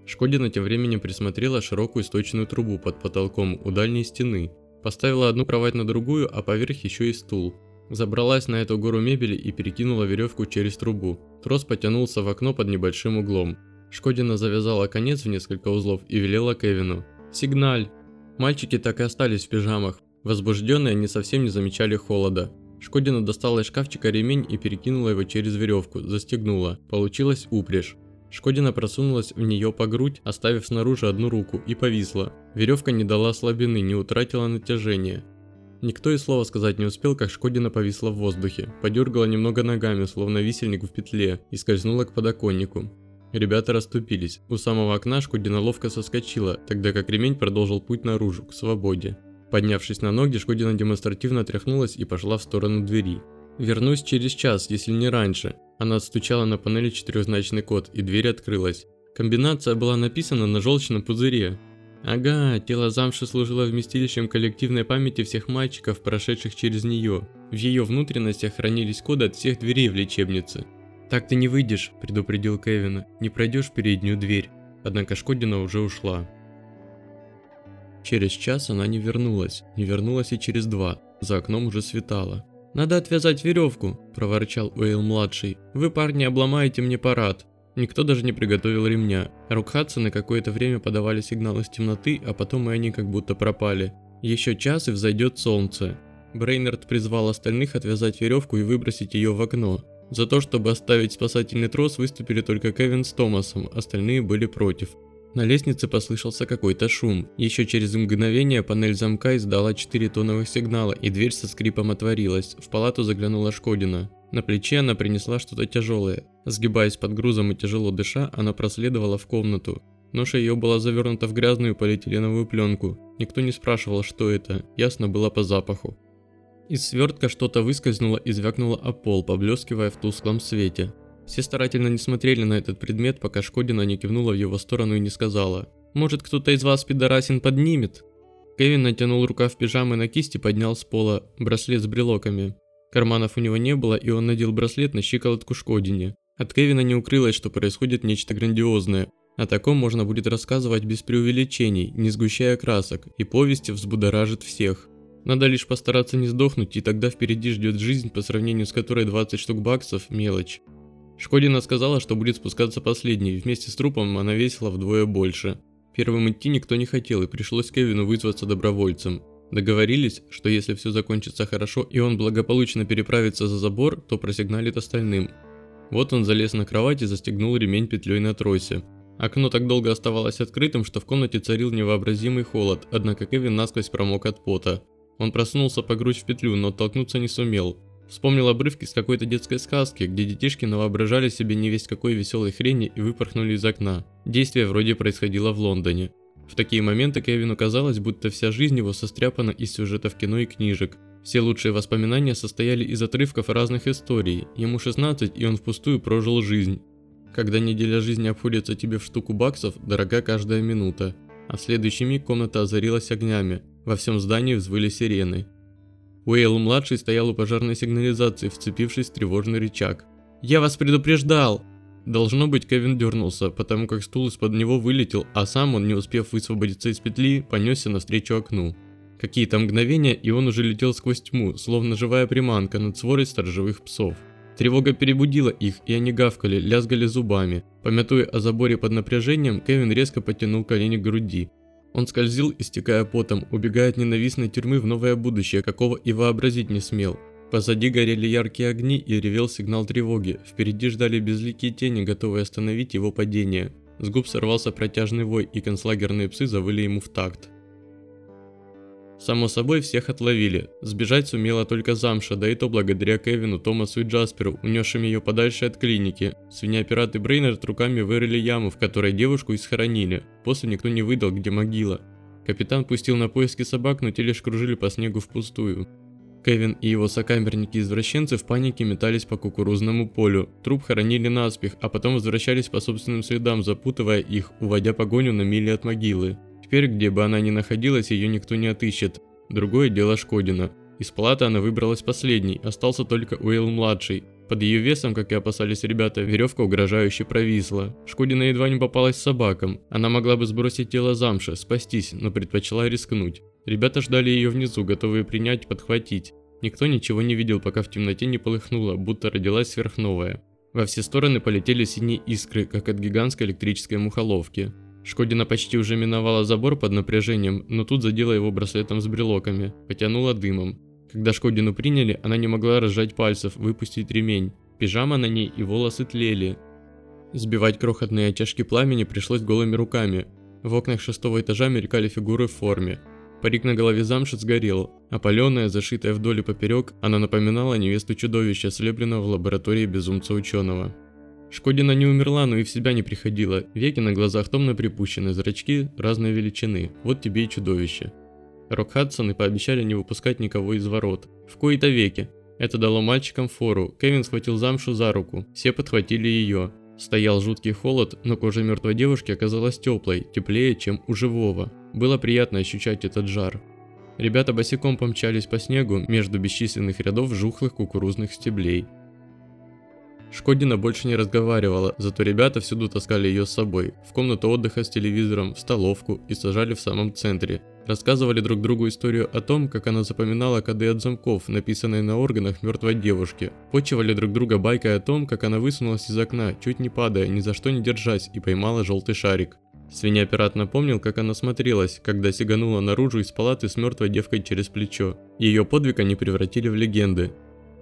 Шкодина тем временем присмотрела широкую сточную трубу под потолком у дальней стены. Поставила одну кровать на другую, а поверх еще и стул. Забралась на эту гору мебели и перекинула веревку через трубу. Трос потянулся в окно под небольшим углом. Шкодина завязала конец в несколько узлов и велела Кевину. «Сигналь!» Мальчики так и остались в пижамах. Возбужденные они совсем не замечали холода. Шкодина достала из шкафчика ремень и перекинула его через веревку, застегнула. Получилась упряжь. Шкодина просунулась в нее по грудь, оставив снаружи одну руку, и повисла. Веревка не дала слабины, не утратила натяжения. Никто и слова сказать не успел, как Шкодина повисла в воздухе, подергала немного ногами, словно висельник в петле, и скользнула к подоконнику. Ребята расступились. У самого окна Шкодина ловко соскочила, тогда как ремень продолжил путь наружу, к свободе. Поднявшись на ноги, Шкодина демонстративно отряхнулась и пошла в сторону двери. «Вернусь через час, если не раньше», она отстучала на панели четырехзначный код, и дверь открылась. Комбинация была написана на желчном пузыре. Ага, тело замши служило вместилищем коллективной памяти всех мальчиков, прошедших через нее. В ее внутренностях хранились коды от всех дверей в лечебнице. «Так ты не выйдешь», – предупредил Кевина. «Не пройдешь переднюю дверь». Однако Шкодина уже ушла. Через час она не вернулась. Не вернулась и через два. За окном уже светало. «Надо отвязать веревку», – проворчал Уэйл-младший. «Вы, парни, обломаете мне парад». Никто даже не приготовил ремня. Рук Хадсона какое-то время подавали сигналы с темноты, а потом и они как будто пропали. Еще час и взойдет солнце. Брейнард призвал остальных отвязать веревку и выбросить ее в окно. За то, чтобы оставить спасательный трос, выступили только Кевин с Томасом, остальные были против. На лестнице послышался какой-то шум. Еще через мгновение панель замка издала 4 тоновых сигнала, и дверь со скрипом отворилась. В палату заглянула Шкодина. На плече она принесла что-то тяжелое. Сгибаясь под грузом и тяжело дыша, она проследовала в комнату. Ноша ее была завернута в грязную полиэтиленовую пленку. Никто не спрашивал, что это, ясно было по запаху. Из свертка что-то выскользнуло и звякнуло о пол, поблескивая в тусклом свете. Все старательно не смотрели на этот предмет, пока Шкодина не кивнула в его сторону и не сказала. «Может, кто-то из вас, пидорасин, поднимет?» Кевин натянул рукав пижамы на кисть и поднял с пола браслет с брелоками. Карманов у него не было, и он надел браслет на щиколотку Шкодине. От Кевина не укрылось, что происходит нечто грандиозное. О таком можно будет рассказывать без преувеличений, не сгущая красок, и повесть взбудоражит всех. Надо лишь постараться не сдохнуть, и тогда впереди ждет жизнь, по сравнению с которой 20 штук баксов – мелочь. Шкодина сказала, что будет спускаться последней, вместе с трупом она весила вдвое больше. Первым идти никто не хотел, и пришлось Кевину вызваться добровольцем. Договорились, что если все закончится хорошо и он благополучно переправится за забор, то просигналит остальным. Вот он залез на кровать и застегнул ремень петлей на тросе. Окно так долго оставалось открытым, что в комнате царил невообразимый холод, однако Кевин насквозь промок от пота. Он проснулся по грудь в петлю, но толкнуться не сумел. Вспомнил обрывки с какой-то детской сказки, где детишки навоображали себе невесть какой веселой хрени и выпорхнули из окна. Действие вроде происходило в Лондоне. В такие моменты Кевину казалось, будто вся жизнь его состряпана из сюжетов кино и книжек. Все лучшие воспоминания состояли из отрывков разных историй. Ему 16, и он впустую прожил жизнь. Когда неделя жизни обходится тебе в штуку баксов, дорога каждая минута. А в следующий миг комната озарилась огнями. Во всем здании взвыли сирены. Уэйл-младший стоял у пожарной сигнализации, вцепившись в тревожный рычаг. «Я вас предупреждал!» Должно быть, Кевин дернулся, потому как стул из-под него вылетел, а сам он, не успев высвободиться из петли, понесся навстречу окну. Какие-то мгновения, и он уже летел сквозь тьму, словно живая приманка над сворой сторожевых псов. Тревога перебудила их, и они гавкали, лязгали зубами. Помятуя о заборе под напряжением, Кевин резко потянул колени к груди. Он скользил, истекая потом, убегая от ненавистной тюрьмы в новое будущее, какого и вообразить не смел. Позади горели яркие огни и ревел сигнал тревоги. Впереди ждали безликие тени, готовые остановить его падение. С губ сорвался протяжный вой, и концлагерные псы завыли ему в такт. Само собой, всех отловили. Сбежать сумела только замша, да и то благодаря Кевину, Томасу и Джасперу, унесшим ее подальше от клиники. Свинья-пират и Брейнард руками вырыли яму, в которой девушку и схоронили. После никто не выдал, где могила. Капитан пустил на поиски собак, но те лишь кружили по снегу впустую. Кевин и его сокамерники-извращенцы в панике метались по кукурузному полю. Труп хоронили наспех, а потом возвращались по собственным следам, запутывая их, уводя погоню на мили от могилы. Теперь, где бы она ни находилась, ее никто не отыщет. Другое дело Шкодина. Из палаты она выбралась последней, остался только Уэйл-младший. Под ее весом, как и опасались ребята, веревка угрожающе провисла. Шкодина едва не попалась собакам. Она могла бы сбросить тело замша, спастись, но предпочла рискнуть. Ребята ждали ее внизу, готовые принять, подхватить. Никто ничего не видел, пока в темноте не полыхнуло, будто родилась сверхновая. Во все стороны полетели синие искры, как от гигантской электрической мухоловки. Шкодина почти уже миновала забор под напряжением, но тут задела его браслетом с брелоками, потянула дымом. Когда Шкодину приняли, она не могла разжать пальцев, выпустить ремень. Пижама на ней и волосы тлели. Сбивать крохотные оттяжки пламени пришлось голыми руками. В окнах шестого этажа мелькали фигуры в форме. Парик на голове замши сгорел. Опаленная, зашитая вдоль и поперек, она напоминала невесту чудовища, слепленного в лаборатории безумца ученого. Шкодина не умерла, но и в себя не приходила. Веки на глазах томно припущены, зрачки разной величины. Вот тебе и чудовище. Рок Хадсон и пообещали не выпускать никого из ворот. В кои-то веки. Это дало мальчикам фору. Кевин схватил замшу за руку. Все подхватили ее. Стоял жуткий холод, но кожа мертвой девушки оказалась теплой, теплее, чем у живого. Было приятно ощущать этот жар. Ребята босиком помчались по снегу между бесчисленных рядов жухлых кукурузных стеблей. Шкодина больше не разговаривала, зато ребята всюду таскали ее с собой. В комнату отдыха с телевизором, в столовку и сажали в самом центре. Рассказывали друг другу историю о том, как она запоминала коды от замков, написанные на органах мертвой девушки. Почивали друг друга байкой о том, как она высунулась из окна, чуть не падая, ни за что не держась, и поймала желтый шарик. Свинья-пират напомнил, как она смотрелась, когда сиганула наружу из палаты с мертвой девкой через плечо. Ее подвиг они превратили в легенды.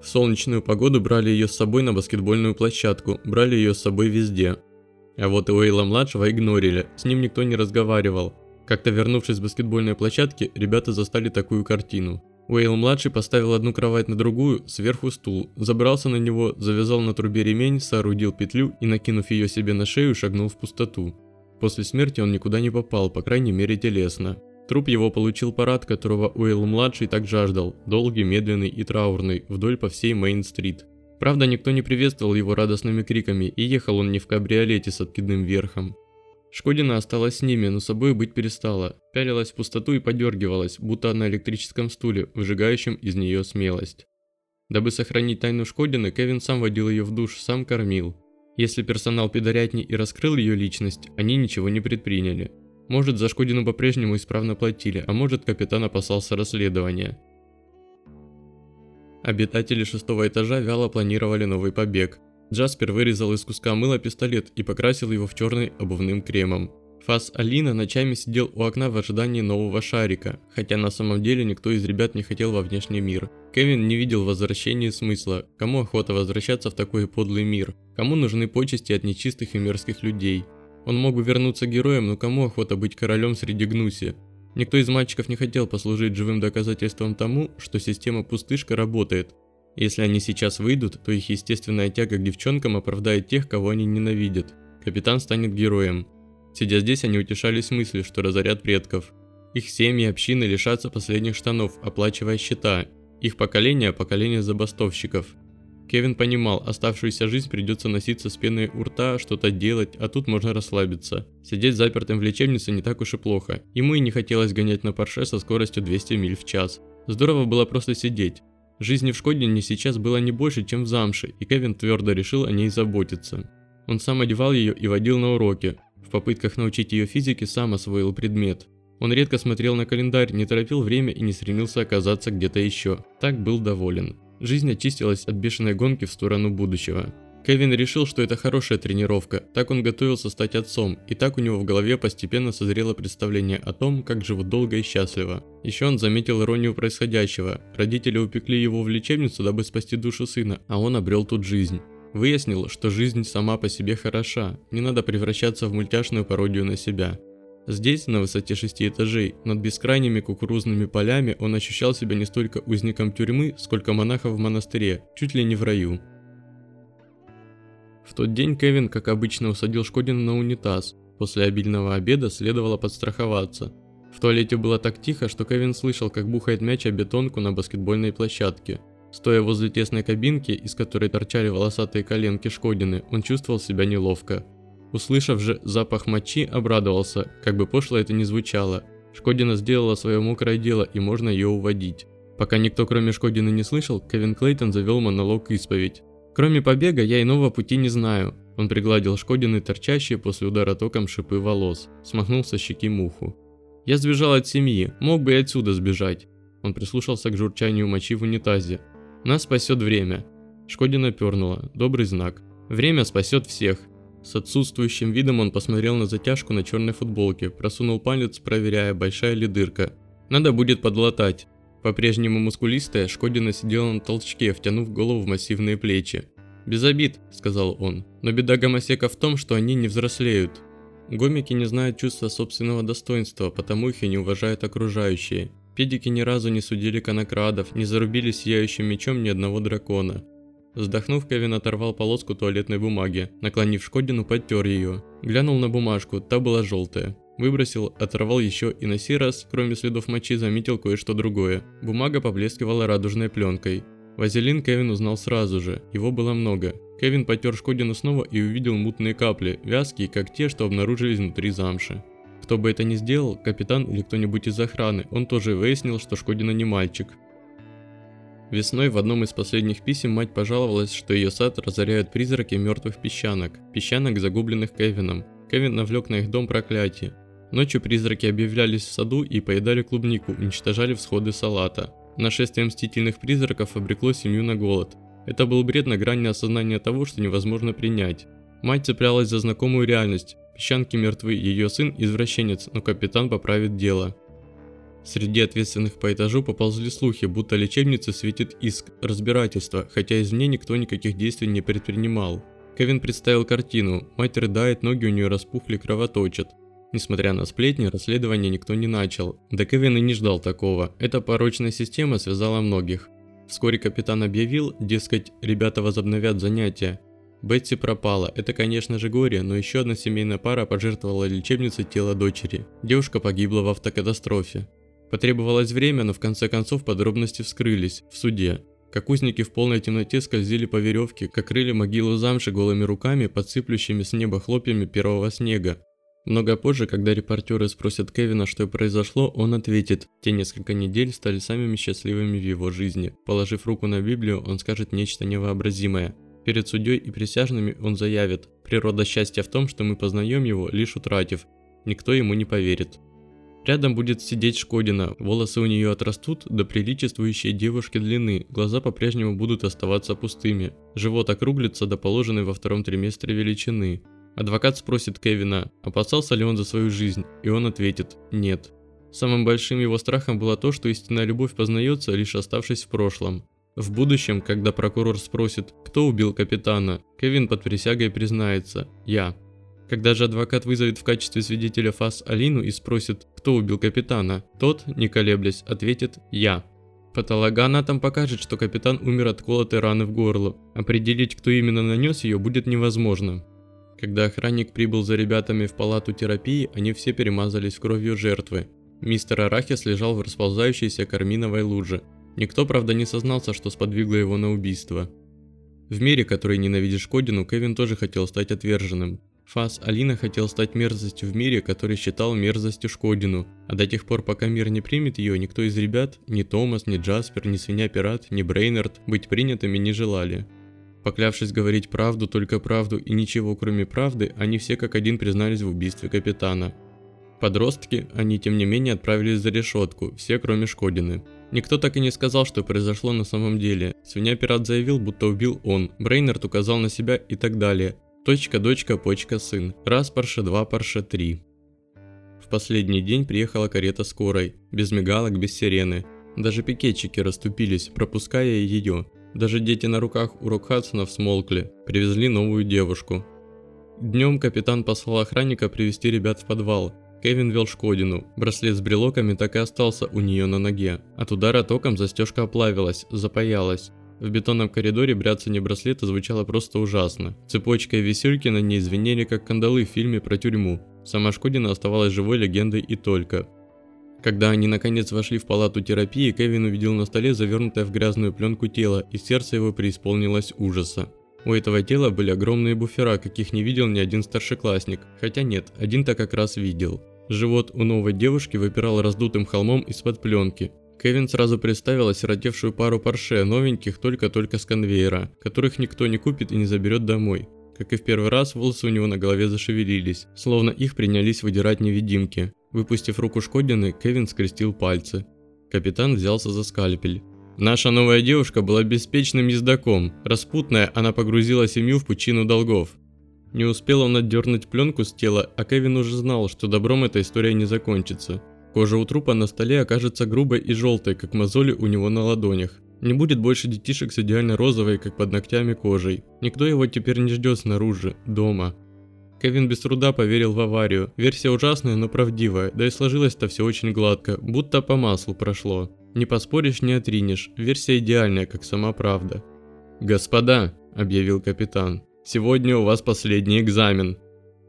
В солнечную погоду брали ее с собой на баскетбольную площадку, брали ее с собой везде. А вот Уэйла-младшего игнорили, с ним никто не разговаривал. Как-то вернувшись с баскетбольной площадки, ребята застали такую картину. Уэйл-младший поставил одну кровать на другую, сверху стул, забрался на него, завязал на трубе ремень, соорудил петлю и, накинув ее себе на шею, шагнул в пустоту. После смерти он никуда не попал, по крайней мере телесно. Труп его получил парад, которого Уэйл-младший так жаждал, долгий, медленный и траурный, вдоль по всей Мейн-стрит. Правда, никто не приветствовал его радостными криками, и ехал он не в кабриолете с откидным верхом. Шкодина осталась с ними, но собой быть перестала, пялилась в пустоту и подергивалась, будто на электрическом стуле, выжигающем из нее смелость. Дабы сохранить тайну Шкодины, Кевин сам водил ее в душ, сам кормил. Если персонал пидорятни и раскрыл ее личность, они ничего не предприняли. Может, за Шкодину по-прежнему исправно платили, а может, капитан опасался расследования. Обитатели шестого этажа вяло планировали новый побег. Джаспер вырезал из куска мыла пистолет и покрасил его в черный обувным кремом. Фас Алина ночами сидел у окна в ожидании нового шарика, хотя на самом деле никто из ребят не хотел во внешний мир. Кевин не видел возвращения смысла, кому охота возвращаться в такой подлый мир, кому нужны почести от нечистых и мерзких людей. Он мог бы вернуться героем, но кому охота быть королем среди гнуси? Никто из мальчиков не хотел послужить живым доказательством тому, что система пустышка работает. Если они сейчас выйдут, то их естественная тяга к девчонкам оправдает тех, кого они ненавидят. Капитан станет героем. Сидя здесь, они утешались мыслью, что разорят предков. Их семьи и общины лишатся последних штанов, оплачивая счета. Их поколение – поколение забастовщиков. Кевин понимал, оставшуюся жизнь придется носиться с пеной у рта, что-то делать, а тут можно расслабиться. Сидеть запертым в лечебнице не так уж и плохо. Ему и не хотелось гонять на парше со скоростью 200 миль в час. Здорово было просто сидеть. Жизни в Шкодине сейчас было не больше, чем в замше, и Кевин твердо решил о ней заботиться. Он сам одевал ее и водил на уроки. В попытках научить ее физике сам освоил предмет. Он редко смотрел на календарь, не торопил время и не стремился оказаться где-то еще. Так был доволен. Жизнь очистилась от бешеной гонки в сторону будущего. Кевин решил, что это хорошая тренировка, так он готовился стать отцом, и так у него в голове постепенно созрело представление о том, как живут долго и счастливо. Еще он заметил иронию происходящего. Родители упекли его в лечебницу, дабы спасти душу сына, а он обрел тут жизнь. Выяснил, что жизнь сама по себе хороша, не надо превращаться в мультяшную пародию на себя. Здесь, на высоте шести этажей, над бескрайними кукурузными полями, он ощущал себя не столько узником тюрьмы, сколько монахом в монастыре, чуть ли не в раю. В тот день Кевин, как обычно, усадил Шкодина на унитаз. После обильного обеда следовало подстраховаться. В туалете было так тихо, что Кевин слышал, как бухает мяч о бетонку на баскетбольной площадке. Стоя возле тесной кабинки, из которой торчали волосатые коленки Шкодины, он чувствовал себя неловко. Услышав же запах мочи, обрадовался, как бы пошло это ни звучало. Шкодина сделала свое мокрое дело и можно ее уводить. Пока никто кроме Шкодины не слышал, Кевин Клейтон завел монолог исповедь. Кроме побега, я иного пути не знаю. Он пригладил Шкодины торчащие после удара током шипы волос, смахнул со щеки муху. Я сбежал от семьи, мог бы и отсюда сбежать. Он прислушался к журчанию мочи в унитазе. Нас спасет время. Шкодина пернула, добрый знак. Время спасет всех, с отсутствующим видом он посмотрел на затяжку на черной футболке, просунул палец, проверяя, большая ли дырка. Надо будет подлатать. По-прежнему мускулистая, Шкодина сидела на толчке, втянув голову в массивные плечи. «Без обид», – сказал он, – «но беда гомосека в том, что они не взрослеют. Гомики не знают чувства собственного достоинства, потому их и не уважают окружающие. Педики ни разу не судили конокрадов, не зарубили сияющим мечом ни одного дракона. Вздохнув, Кевин оторвал полоску туалетной бумаги, наклонив Шкодину, подтер ее. Глянул на бумажку, та была желтая. Выбросил, оторвал еще и на сей раз, кроме следов мочи, заметил кое-что другое. Бумага поблескивала радужной пленкой. Вазелин Кевин узнал сразу же, его было много. Кевин потер Шкодину снова и увидел мутные капли, вязкие, как те, что обнаружились внутри замши. Кто бы это ни сделал, капитан или кто-нибудь из охраны, он тоже выяснил, что Шкодина не мальчик. Весной в одном из последних писем мать пожаловалась, что ее сад разоряют призраки мертвых песчанок, песчанок, загубленных Кевином. Кевин навлек на их дом проклятие. Ночью призраки объявлялись в саду и поедали клубнику, уничтожали всходы салата. Нашествие мстительных призраков обрекло семью на голод. Это был бред на грани осознания того, что невозможно принять. Мать цеплялась за знакомую реальность. Песчанки мертвы, ее сын извращенец, но капитан поправит дело. Среди ответственных по этажу поползли слухи, будто лечебнице светит иск, разбирательство, хотя извне никто никаких действий не предпринимал. Кевин представил картину. Мать рыдает, ноги у нее распухли, кровоточат. Несмотря на сплетни, расследование никто не начал. Да Кевин и не ждал такого. Эта порочная система связала многих. Вскоре капитан объявил, дескать, ребята возобновят занятия. Бетси пропала. Это, конечно же, горе, но еще одна семейная пара пожертвовала лечебнице тело дочери. Девушка погибла в автокатастрофе. Потребовалось время, но в конце концов подробности вскрылись в суде. Как узники в полной темноте скользили по веревке, как крыли могилу замши голыми руками, подсыплющими с неба хлопьями первого снега. Много позже, когда репортеры спросят Кевина, что произошло, он ответит, те несколько недель стали самыми счастливыми в его жизни. Положив руку на Библию, он скажет нечто невообразимое. Перед судьей и присяжными он заявит, природа счастья в том, что мы познаем его, лишь утратив. Никто ему не поверит. Рядом будет сидеть Шкодина, волосы у нее отрастут до приличествующей девушки длины, глаза по-прежнему будут оставаться пустыми, живот округлится до положенной во втором триместре величины. Адвокат спросит Кевина, опасался ли он за свою жизнь, и он ответит «нет». Самым большим его страхом было то, что истинная любовь познается, лишь оставшись в прошлом. В будущем, когда прокурор спросит, кто убил капитана, Кевин под присягой признается «я». Когда же адвокат вызовет в качестве свидетеля Фас Алину и спросит, кто убил капитана, тот, не колеблясь, ответит «я». Патологоанатом покажет, что капитан умер от колотой раны в горло. Определить, кто именно нанес ее, будет невозможно. Когда охранник прибыл за ребятами в палату терапии, они все перемазались кровью жертвы. Мистер Арахис лежал в расползающейся карминовой луже. Никто, правда, не сознался, что сподвигло его на убийство. В мире, который ненавидит Шкодину, Кевин тоже хотел стать отверженным. Фас Алина хотел стать мерзостью в мире, который считал мерзостью Шкодину, а до тех пор, пока мир не примет ее, никто из ребят, ни Томас, ни Джаспер, ни Свинья-Пират, ни Брейнард, быть принятыми не желали. Поклявшись говорить правду, только правду и ничего кроме правды, они все как один признались в убийстве капитана. Подростки, они тем не менее отправились за решетку, все кроме Шкодины. Никто так и не сказал, что произошло на самом деле. Свинья-пират заявил, будто убил он, Брейнард указал на себя и так далее. Точка, дочка, почка, сын. Раз парша, два парша, три. В последний день приехала карета скорой, без мигалок, без сирены. Даже пикетчики расступились, пропуская ее. Даже дети на руках у Рокхадсонов смолкли, привезли новую девушку. Днем капитан послал охранника привести ребят в подвал. Кевин вел Шкодину. Браслет с брелоками так и остался у нее на ноге. От удара током застежка оплавилась, запаялась. В бетонном коридоре бряцание браслета звучало просто ужасно. Цепочка и висюльки на ней звенели как кандалы в фильме про тюрьму. Сама Шкодина оставалась живой легендой и только. Когда они наконец вошли в палату терапии, Кевин увидел на столе завернутое в грязную пленку тело, и сердце его преисполнилось ужаса. У этого тела были огромные буфера, каких не видел ни один старшеклассник. Хотя нет, один-то как раз видел. Живот у новой девушки выпирал раздутым холмом из-под пленки. Кевин сразу представил осиротевшую пару парше, новеньких только-только с конвейера, которых никто не купит и не заберет домой. Как и в первый раз, волосы у него на голове зашевелились, словно их принялись выдирать невидимки. Выпустив руку Шкодины, Кевин скрестил пальцы. Капитан взялся за скальпель. Наша новая девушка была беспечным ездаком. Распутная, она погрузила семью в пучину долгов. Не успел он отдернуть пленку с тела, а Кевин уже знал, что добром эта история не закончится. Кожа у трупа на столе окажется грубой и желтой, как мозоли у него на ладонях. Не будет больше детишек с идеально розовой, как под ногтями кожей. Никто его теперь не ждет снаружи, дома. Кевин без труда поверил в аварию. Версия ужасная, но правдивая, да и сложилось-то все очень гладко, будто по маслу прошло. Не поспоришь, не отринешь, версия идеальная, как сама правда. «Господа», – объявил капитан, – «сегодня у вас последний экзамен.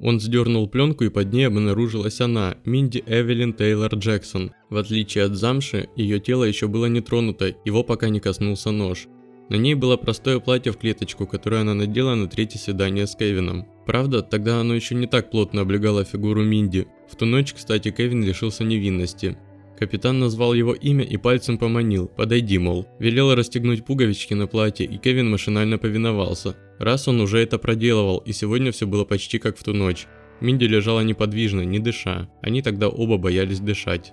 Он сдернул пленку и под ней обнаружилась она, Минди Эвелин Тейлор Джексон. В отличие от замши, ее тело еще было не тронуто, его пока не коснулся нож. На ней было простое платье в клеточку, которое она надела на третье свидание с Кевином. Правда, тогда оно еще не так плотно облегало фигуру Минди. В ту ночь, кстати, Кевин лишился невинности. Капитан назвал его имя и пальцем поманил «подойди, мол». Велел расстегнуть пуговички на платье, и Кевин машинально повиновался. Раз он уже это проделывал, и сегодня все было почти как в ту ночь. Минди лежала неподвижно, не дыша. Они тогда оба боялись дышать.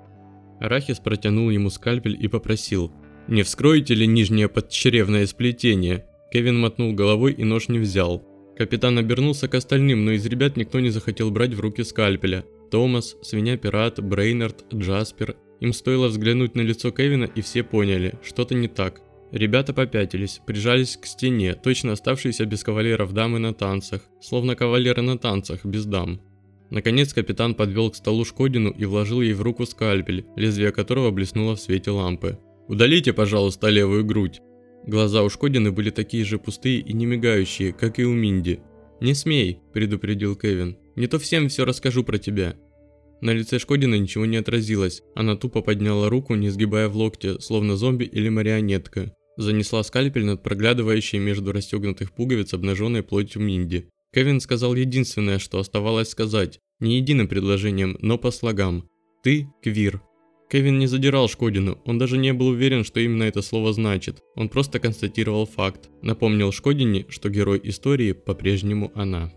Арахис протянул ему скальпель и попросил. «Не вскроете ли нижнее подчеревное сплетение?» Кевин мотнул головой и нож не взял. Капитан обернулся к остальным, но из ребят никто не захотел брать в руки скальпеля. Томас, Свинья-пират, Брейнард, Джаспер им стоило взглянуть на лицо Кевина, и все поняли, что-то не так. Ребята попятились, прижались к стене, точно оставшиеся без кавалеров дамы на танцах, словно кавалеры на танцах, без дам. Наконец капитан подвел к столу Шкодину и вложил ей в руку скальпель, лезвие которого блеснуло в свете лампы. «Удалите, пожалуйста, левую грудь». Глаза у Шкодины были такие же пустые и не мигающие, как и у Минди. «Не смей», – предупредил Кевин. «Не то всем все расскажу про тебя». На лице Шкодина ничего не отразилось. Она тупо подняла руку, не сгибая в локте, словно зомби или марионетка. Занесла скальпель над проглядывающей между расстегнутых пуговиц обнаженной плотью Минди. Кевин сказал единственное, что оставалось сказать. Не единым предложением, но по слогам. «Ты – квир». Кевин не задирал Шкодину, он даже не был уверен, что именно это слово значит. Он просто констатировал факт. Напомнил Шкодине, что герой истории по-прежнему она.